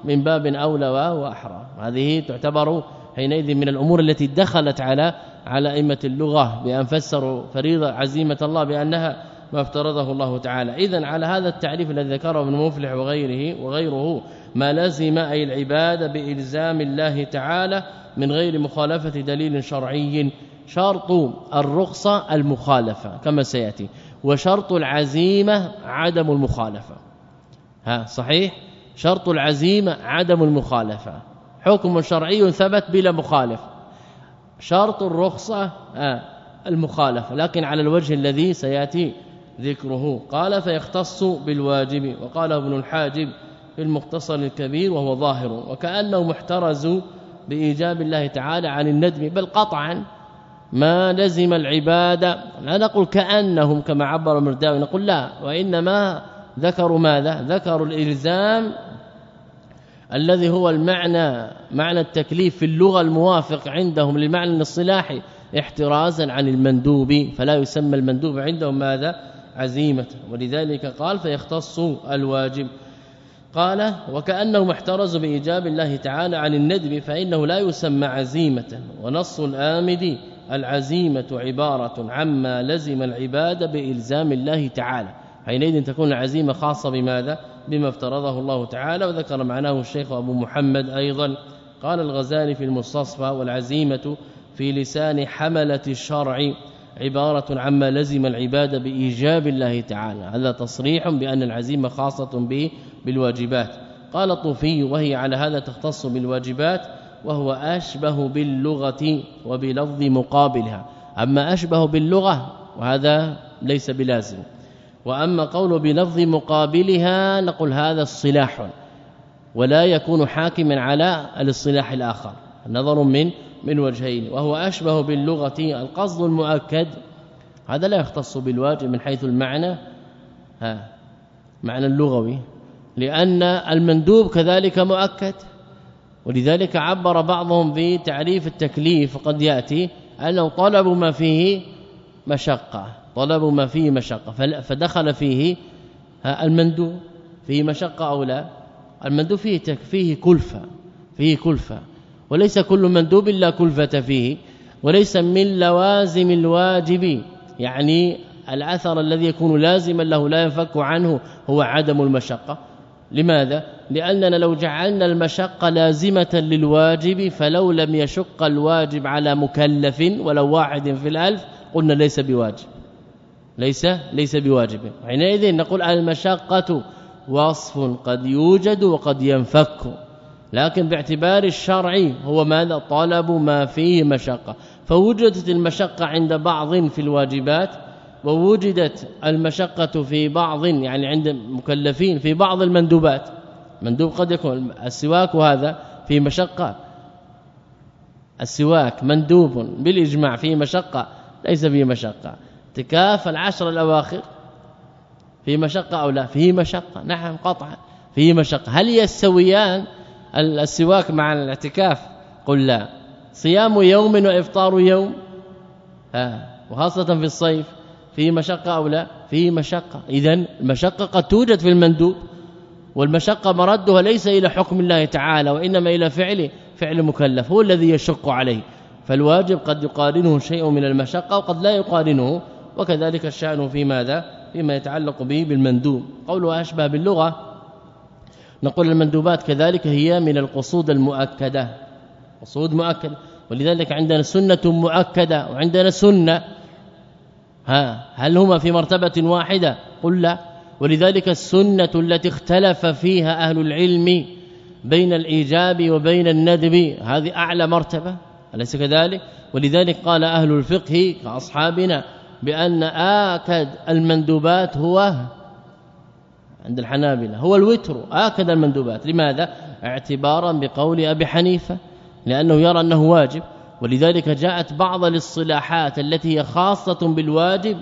من باب أولى وأحرى. هذه تعتبر حينئذ من الأمور التي دخلت على على أئمة اللغة بأن فسروا فريضة عزيمة الله بأنها ما افترضه الله تعالى. اذا على هذا التعريف الذي ذكره ابن مفلح وغيره وغيره ما لزم أي العبادة بإلزام الله تعالى من غير مخالفة دليل شرعي شرط الرخصة المخالفة كما سيأتي وشرط العزيمة عدم المخالفة. ها صحيح؟ شرط العزيمة عدم المخالفة. حكم شرعي ثبت بلا مخالف. شرط الرخصة المخالفة. لكن على الوجه الذي سيأتي ذكره. قال فيختص بالواجب. وقال ابن الحاجب في المختصر الكبير وهو ظاهر. وكأنه محترز بإيجاب الله تعالى عن الندم بل قطعا ما لزم العباده لا نقول كأنهم كما عبر مرداوي نقول لا وإنما ذكروا ماذا؟ ذكروا الإلزام الذي هو المعنى معنى التكليف في اللغة الموافق عندهم للمعنى الاصطلاحي احترازا عن المندوب. فلا يسمى المندوب عندهم ماذا؟ عزيمة. ولذلك قال فيختص الواجب. قال وكانه محترز بإيجاب الله تعالى عن الندب فإنه لا يسمى عزيمة ونص الآمد العزيمة عبارة عما لزم العباد بإلزام الله تعالى حينئذ تكون العزيمة خاصة بماذا؟ بما افترضه الله تعالى وذكر معناه الشيخ أبو محمد أيضا قال الغزالي في المستصفى والعزيمة في لسان حملة الشرع عبارة عما لزم العباد بإيجاب الله تعالى هذا تصريح بأن العزيمة خاصة به بالواجبات. قال الطوفي وهي على هذا تختص بالواجبات وهو أشبه باللغة وبلفظ مقابلها. أما أشبه باللغة وهذا ليس بلازم. وأما قول بلفظ مقابلها نقول هذا الصلاح ولا يكون حاكما على الاصطلاح الآخر. نظر من من وجهين. وهو أشبه باللغة القصد المؤكد هذا لا يختص بالواجب من حيث المعنى. ها معنى اللغوي. لأن المندوب كذلك مؤكد ولذلك عبر بعضهم بتعريف التكليف قد يأتي انه طلب ما فيه مشقة طلب ما فيه مشقة فدخل فيه المندوب فيه مشقة أو لا؟ المندوب فيه فيه كلفة فيه كلفة وليس كل مندوب إلا كلفة فيه وليس من لوازم الواجب يعني الأثر الذي يكون لازما له لا ينفك عنه هو عدم المشقة. لماذا؟ لأننا لو جعلنا المشقة لازمة للواجب فلو لم يشق الواجب على مكلف ولو واحد في الألف قلنا ليس بواجب. ليس ليس بواجب. حينئذ نقول المشقة وصف قد يوجد وقد ينفك. لكن باعتبار الشرع هو ماذا؟ طلب ما فيه مشقة. فوجدت المشقة عند بعض في الواجبات ووجدت المشقة في بعض يعني عند مكلفين في بعض المندوبات. مندوب قد يكون السواك وهذا في مشقة. السواك مندوب بالإجماع فيه مشقة ليس فيه مشقة. اعتكاف العشر الأواخر في مشقة أو لا؟ فيه مشقة. نعم قطعا. فيه مشقة. هل يستويان السواك مع الاعتكاف؟ قل لا. صيام يوم وإفطار يوم؟ ها. وخاصة في الصيف؟ فيه مشقة أو لا؟ فيه مشقة. اذا المشقة قد توجد في المندوب والمشقة مردها ليس إلى حكم الله تعالى وإنما إلى فعله فعل مكلف هو الذي يشق عليه. فالواجب قد يقارنه شيء من المشقة وقد لا يقارنه وكذلك الشأن في ماذا؟ فيما يتعلق به بالمندوب. قوله أشبه باللغة نقول المندوبات كذلك هي من القصود المؤكدة. قصود مؤكده ولذلك عندنا سنة مؤكدة وعندنا سنة ها هل هما في مرتبة واحدة؟ قل لا. ولذلك السنة التي اختلف فيها أهل العلم بين الإيجاب وبين الندب هذه أعلى مرتبة أليس كذلك؟ ولذلك قال أهل الفقه كأصحابنا بأن آكد المندوبات هو عند الحنابلة هو الوتر آكد المندوبات. لماذا؟ اعتبارا بقول أبي حنيفة لأنه يرى أنه واجب. ولذلك جاءت بعض الاصطلاحات التي هي خاصة بالواجب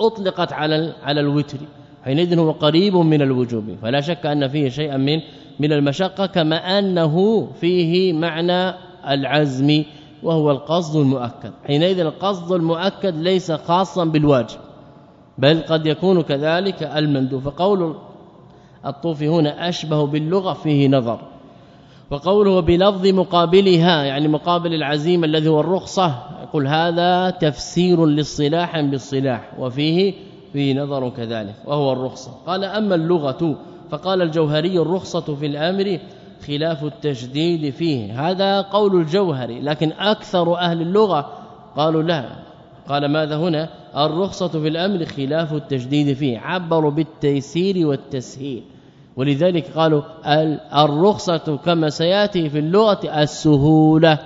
أطلقت على على الوتر. حينئذ هو قريب من الوجوب. فلا شك أن فيه شيئا من من المشقة كما أنه فيه معنى العزم وهو القصد المؤكد. حينئذ القصد المؤكد ليس خاصا بالواجب بل قد يكون كذلك المندوب. فقول الطوف هنا أشبه باللغة فيه نظر. وقوله بلفظ مقابلها يعني مقابل العزيمه الذي هو الرخصة يقول هذا تفسير للصلاح بالصلاح؟ وفيه فيه نظر كذلك وهو الرخصة. قال أما اللغة فقال الجوهري الرخصة في الأمر خلاف التشديد فيه. هذا قول الجوهري لكن أكثر أهل اللغة قالوا لا. قال ماذا هنا؟ الرخصة في الأمر خلاف التشديد فيه عبروا بالتيسير والتسهيل. ولذلك قالوا الرخصة كما سيأتي في اللغة السهولة.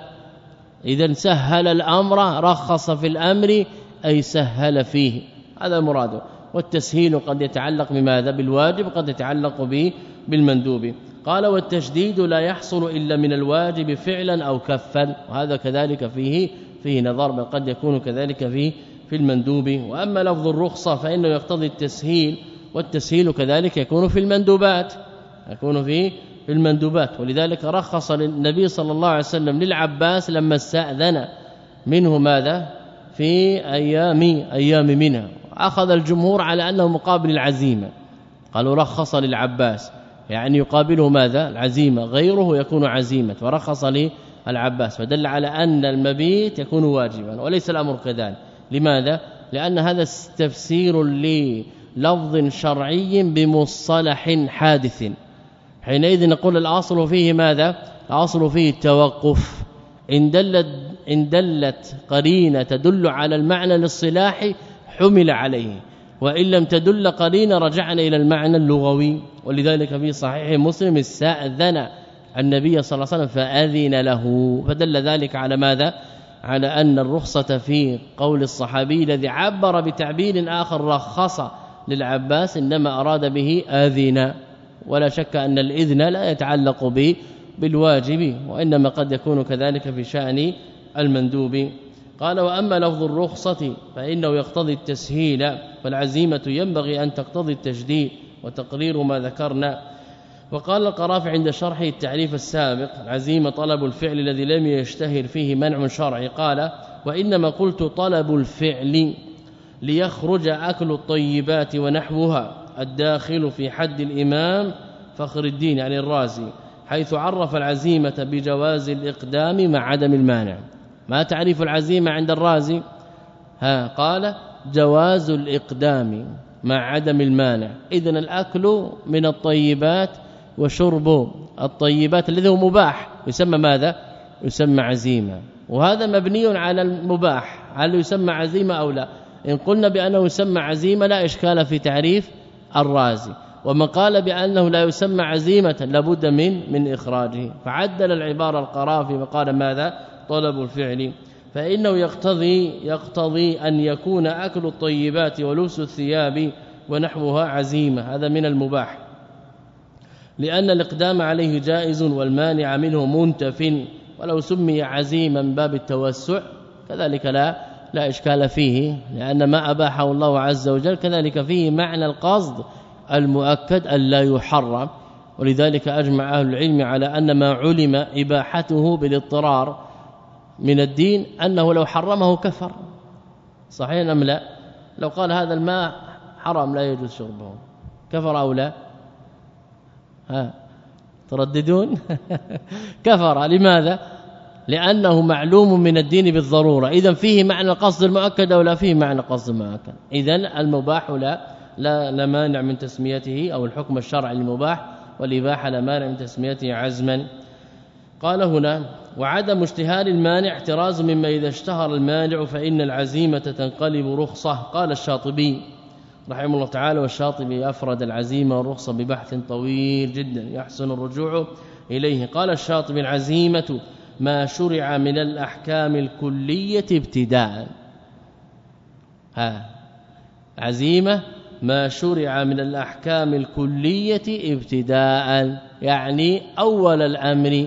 إذا سهل الأمر رخص في الأمر أي سهل فيه. هذا المراد. والتسهيل قد يتعلق بماذا؟ بالواجب قد يتعلق به بالمندوب. قال والتشديد لا يحصل إلا من الواجب فعلا أو كفا. وهذا كذلك فيه فيه نظر بل قد يكون كذلك في في المندوب. وأما لفظ الرخصة فإنه يقتضي التسهيل والتسهيل كذلك يكون في المندوبات يكون في المندوبات. ولذلك رخص للنبي صلى الله عليه وسلم للعباس لما استأذن منه ماذا؟ في أيام أيام منها اخذ الجمهور على أنه مقابل العزيمة. قالوا رخص للعباس. يعني يقابله ماذا؟ العزيمة. غيره يكون عزيمة. ورخص للعباس. فدل على أن المبيت يكون واجبا. وليس الأمر كذلك. لماذا؟ لأن هذا تفسير للفظ شرعي بمصطلح حادث. حينئذ نقول الأصل فيه ماذا؟ الأصل فيه التوقف إن دلت إن دلت قرينة تدل على المعنى الاصطلاحي حمل عليه. وإن لم تدل قرينة رجعنا إلى المعنى اللغوي. ولذلك في صحيح مسلم استأذن النبي صلى الله عليه وسلم فأذن له. فدل ذلك على ماذا؟ على أن الرخصة في قول الصحابي الذي عبر بتعبير آخر رخص للعباس انما أراد به اذن ولا شك أن الإذن لا يتعلق به بالواجب وإنما قد يكون كذلك في شأن المندوب. قال وأما لفظ الرخصة فإنه يقتضي التسهيل فالعزيمه ينبغي أن تقتضي التجديد وتقرير ما ذكرنا. وقال القرافي عند شرحه التعريف السابق العزيمة طلب الفعل الذي لم يشتهر فيه منع شرعي. قال وإنما قلت طلب الفعل. ليخرج أكل الطيبات ونحوها. الداخل في حد الإمام فخر الدين يعني الرازي حيث عرف العزيمة بجواز الإقدام مع عدم المانع. ما تعريف العزيمة عند الرازي؟ ها قال جواز الإقدام مع عدم المانع. اذا الأكل من الطيبات وشرب الطيبات الذي هو مباح. يسمى ماذا؟ يسمى عزيمة. وهذا مبني على المباح. هل يسمى عزيمة أو لا؟ إن قلنا بأنه يسمى عزيمة لا إشكال في تعريف الرازي ومن قال بأنه لا يسمى عزيمة لابد من من إخراجه. فعدل العباره القرافي وقال ماذا؟ طلب الفعل. فإنه يقتضي يقتضي أن يكون أكل الطيبات ولبس الثياب ونحوها عزيمة. هذا من المباح. لأن الإقدام عليه جائز والمانع منه منتف. ولو سمي عزيما باب التوسع كذلك لا لا إشكال فيه لأن ما أباحه الله عز وجل كذلك فيه معنى القصد المؤكد الا يحرم. ولذلك أجمع أهل العلم على أن ما علم إباحته بالاضطرار من الدين أنه لو حرمه كفر. صحيح أم لا؟ لو قال هذا الماء حرام لا يجوز شربه. كفر أو لا؟ ها ترددون؟ كفر. لماذا؟ لأنه معلوم من الدين بالضرورة. اذا فيه معنى القصد المؤكد أو لا فيه معنى القصد المؤكد. اذا المباح لا لا, مانع من تسميته أو الحكم الشرعي المباح والإباحة لا مانع من تسميته عزما. قال هنا وعدم اشتهار المانع اعتراز مما إذا اشتهر المانع فإن العزيمة تنقلب رخصة. قال الشاطبي رحمه الله تعالى والشاطبي أفرد العزيمة والرخصة ببحث طويل جدا يحسن الرجوع إليه. قال الشاطبي العزيمة ما شرع من الأحكام الكلية ابتداء. ها عزيمة ما شرع من الأحكام الكلية ابتداء يعني أول الأمر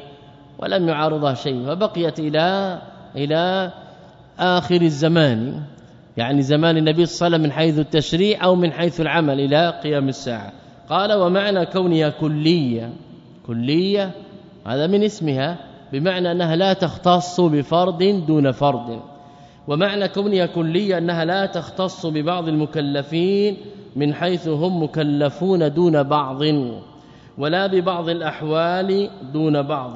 ولم يعارضها شيء فبقيت إلى إلى آخر الزمان يعني زمان النبي صلى الله عليه وسلم من حيث التشريع أو من حيث العمل إلى قيام الساعة. قال ومعنى كونها كلية. كلية هذا من اسمها. بمعنى أنها لا تختص بفرد دون فرد. ومعنى كونها كلية أنها لا تختص ببعض المكلفين من حيث هم مكلفون دون بعض ولا ببعض الأحوال دون بعض.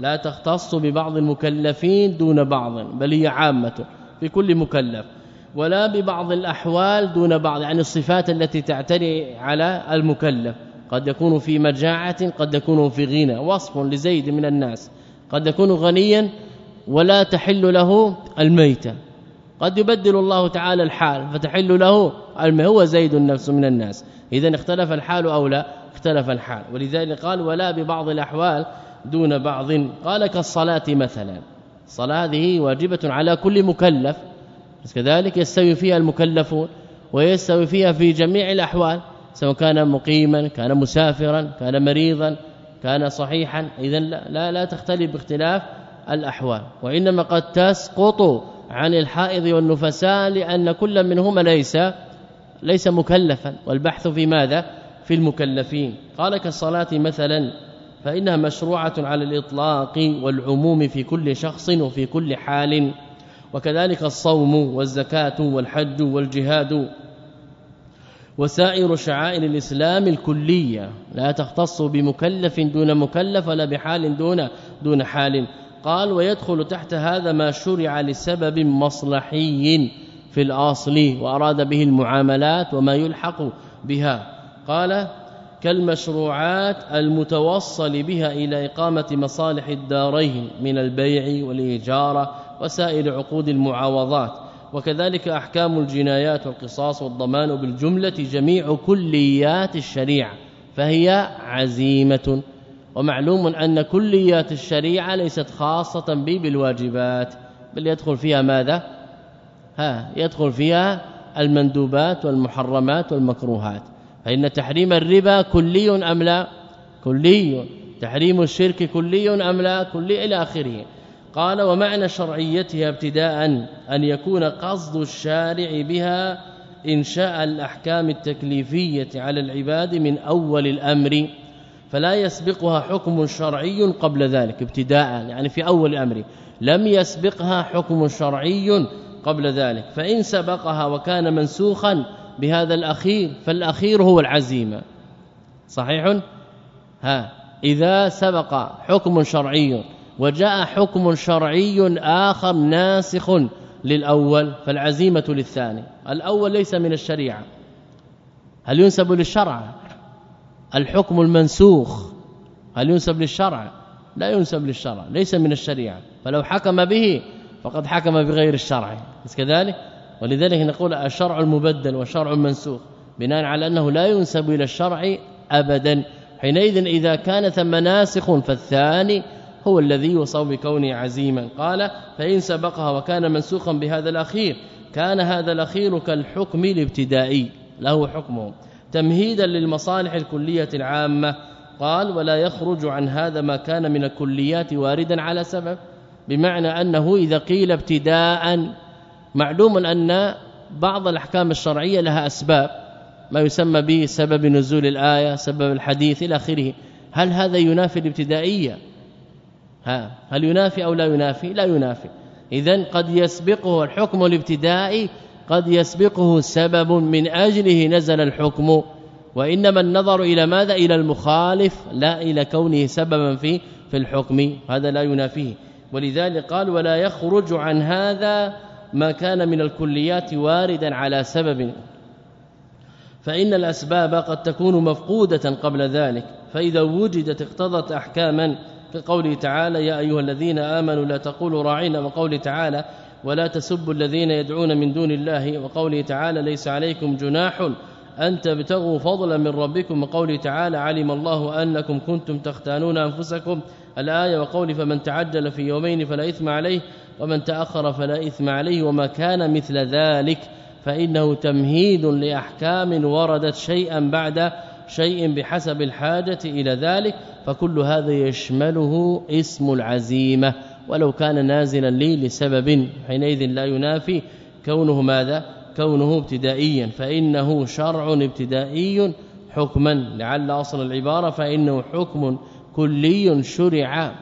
لا تختص ببعض المكلفين دون بعض بل هي عامة في كل مكلف. ولا ببعض الأحوال دون بعض يعني الصفات التي تعتري على المكلف. قد يكون في مجاعة قد يكون في غنى وصف لزيد من الناس. قد يكون غنيا ولا تحل له الميتة. قد يبدل الله تعالى الحال فتحل له الماء هو زيد النفس من الناس. اذا اختلف الحال أو لا اختلف الحال. ولذلك قال ولا ببعض الأحوال دون بعض قال كالصلاة مثلا الصلاة هذه واجبة على كل مكلف. كذلك يستوي فيها المكلفون ويستوي فيها في جميع الأحوال سواء كان مقيما كان مسافرا كان مريضا. كان صحيحا. اذا لا, لا لا تختلف باختلاف الأحوال. وإنما قد تسقط عن الحائض والنفساء لأن كل منهما ليس ليس مكلفا. والبحث في ماذا؟ في المكلفين. قال كالصلاة مثلا فإنها مشروعة على الإطلاق والعموم في كل شخص وفي كل حال. وكذلك الصوم والزكاة والحج والجهاد وسائر شعائر الإسلام الكلية. لا تختص بمكلف دون مكلف ولا بحال دون دون حال. قال ويدخل تحت هذا ما شرع لسبب مصلحي في الأصل وأراد به المعاملات وما يلحق بها. قال كالمشروعات المتوصل بها إلى إقامة مصالح الدارين من البيع والإيجار وسائر عقود المعاوضات. وكذلك أحكام الجنايات والقصاص والضمان بالجملة جميع كليات الشريعة فهي عزيمة. ومعلوم أن كليات الشريعة ليست خاصة به بالواجبات بل يدخل فيها ماذا؟ ها يدخل فيها المندوبات والمحرمات والمكروهات. فإن تحريم الربا كلي أم لا؟ كلي. تحريم الشرك كلي أم لا؟ كلي إلى آخره. قال ومعنى شرعيتها ابتداء أن يكون قصد الشارع بها إنشاء الأحكام التكليفية على العباد من أول الأمر فلا يسبقها حكم شرعي قبل ذلك ابتداء يعني في أول الأمر. لم يسبقها حكم شرعي قبل ذلك فإن سبقها وكان منسوخا بهذا الأخير فالأخير هو العزيمة. صحيح؟ ها إذا سبق حكم شرعي وجاء حكم شرعي آخر ناسخ للأول فالعزيمة للثاني. الأول ليس من الشريعة. هل ينسب للشرع؟ الحكم المنسوخ. هل ينسب للشرع؟ لا ينسب للشرع ليس من الشريعة. فلو حكم به فقد حكم بغير الشرع. كذلك؟ ولذلك نقول الشرع المبدل والشرع المنسوخ بناء على أنه لا ينسب إلى الشرع ابدا. حينئذ إذا كان ثم ناسخ فالثاني هو الذي يوصف بكونه عزيما. قال فإن سبقها وكان منسوخا بهذا الأخير كان هذا الأخير كالحكم الابتدائي له حكمه. تمهيدا للمصالح الكلية العامة. قال ولا يخرج عن هذا ما كان من الكليات واردا على سبب بمعنى أنه إذا قيل ابتداء معلوم أن بعض الأحكام الشرعية لها أسباب ما يسمى به سبب نزول الآية سبب الحديث إلى آخره. هل هذا ينافي الابتدائية؟ ها هل ينافي أو لا ينافي؟ لا ينافي. اذا قد يسبقه الحكم الابتدائي قد يسبقه سبب من أجله نزل الحكم. وإنما النظر إلى ماذا؟ إلى المخالف لا إلى كونه سببا في في الحكم. هذا لا ينافيه. ولذلك قال ولا يخرج عن هذا ما كان من الكليات واردا على سبب. فإن الأسباب قد تكون مفقودة قبل ذلك. فإذا وجدت اقتضت احكاما كقوله تعالى يا أيها الذين آمنوا لا تقولوا راعينا وقوله تعالى ولا تسبوا الذين يدعون من دون الله وقوله تعالى ليس عليكم جناح أن تبتغوا فضلا من ربكم وقوله تعالى علم الله أنكم كنتم تختانون أنفسكم الآية وقول فمن تعجل في يومين فلا إثم عليه ومن تأخر فلا إثم عليه وما كان مثل ذلك فإنه تمهيد لأحكام وردت شيئا بعد شيء بحسب الحاجة إلى ذلك فكل هذا يشمله اسم العزيمة. ولو كان نازلا لي لسبب حينئذ لا ينافي كونه ماذا؟ كونه ابتدائيا. فإنه شرع ابتدائي حكما. لعل أصل العبارة فإنه حكم كلي شرع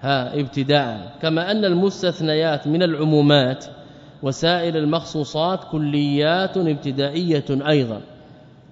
ها ابتداء. كما أن المستثنيات من العمومات وسائر المخصوصات كليات ابتدائية أيضا.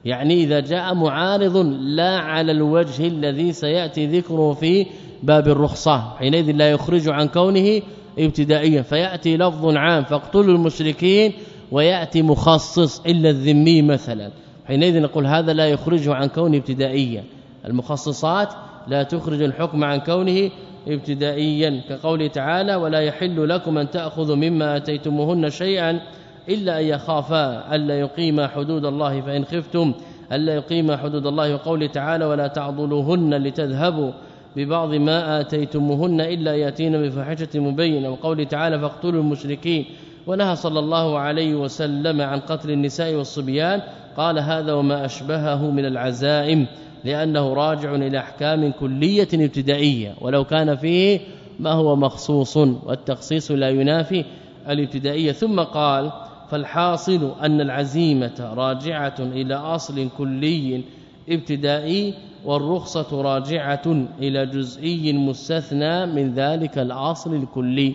يعني إذا جاء معارض لا على الوجه الذي سيأتي ذكره في باب الرخصة حينئذ لا يخرج عن كونه ابتدائيا فيأتي لفظ عام فاقتلوا المشركين ويأتي مخصص إلا الذمي مثلا حينئذ نقول هذا لا يخرج عن كونه ابتدائيا المخصصات لا تخرج الحكم عن كونه ابتدائيا كقوله تعالى ولا يحل لكم أن تأخذوا مما آتيتموهن شيئا إلا أن يخافا ألا يقيما حدود الله فإن خفتم ألا يقيما حدود الله وقوله تعالى ولا تعضلوهن لتذهبوا ببعض ما آتيتموهن إلا يأتين بفاحشة مبينة. وقوله تعالى فاقتلوا المشركين. ونهى صلى الله عليه وسلم عن قتل النساء والصبيان. قال هذا وما أشبهه من العزائم لأنه راجع إلى أحكام كلية ابتدائية ولو كان فيه ما هو مخصوص والتخصيص لا ينافي الابتدائية. ثم قال فالحاصل أن العزيمة راجعة إلى أصل كلي ابتدائي والرخصة راجعة إلى جزئي مستثنى من ذلك الأصل الكلي.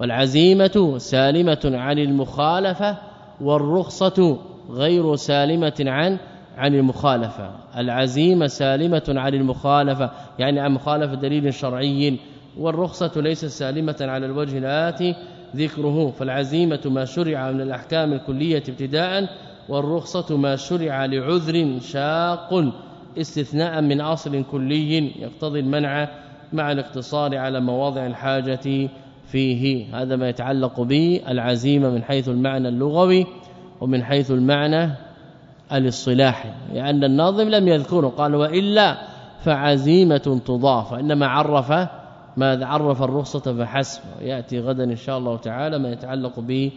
والعزيمة سالمة عن المخالفة والرخصة غير سالمة عن عن المخالفة. العزيمة سالمة عن المخالفة يعني عن مخالفة دليل شرعي والرخصة ليست سالمة على الوجه الآتي ذكره فالعزيمة ما شرع من الأحكام الكلية ابتداء والرخصة ما شرع لعذر شاق استثناء من أصل كلي يقتضي المنع مع الاقتصار على مواضع الحاجة فيه. هذا ما يتعلق به العزيمه من حيث المعنى اللغوي ومن حيث المعنى الاصطلاحي لأن الناظم لم يذكره قال وإلا فعزيمة تضاف انما عرف ما عرف الرخصة فحسب. يأتي غدا إن شاء الله تعالى ما يتعلق به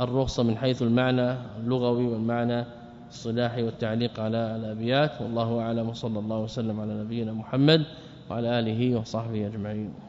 الرخصه من حيث المعنى اللغوي والمعنى الصلاحي والتعليق على الأبيات. والله أعلم. وصلى الله وسلم على نبينا محمد وعلى آله وصحبه أجمعين.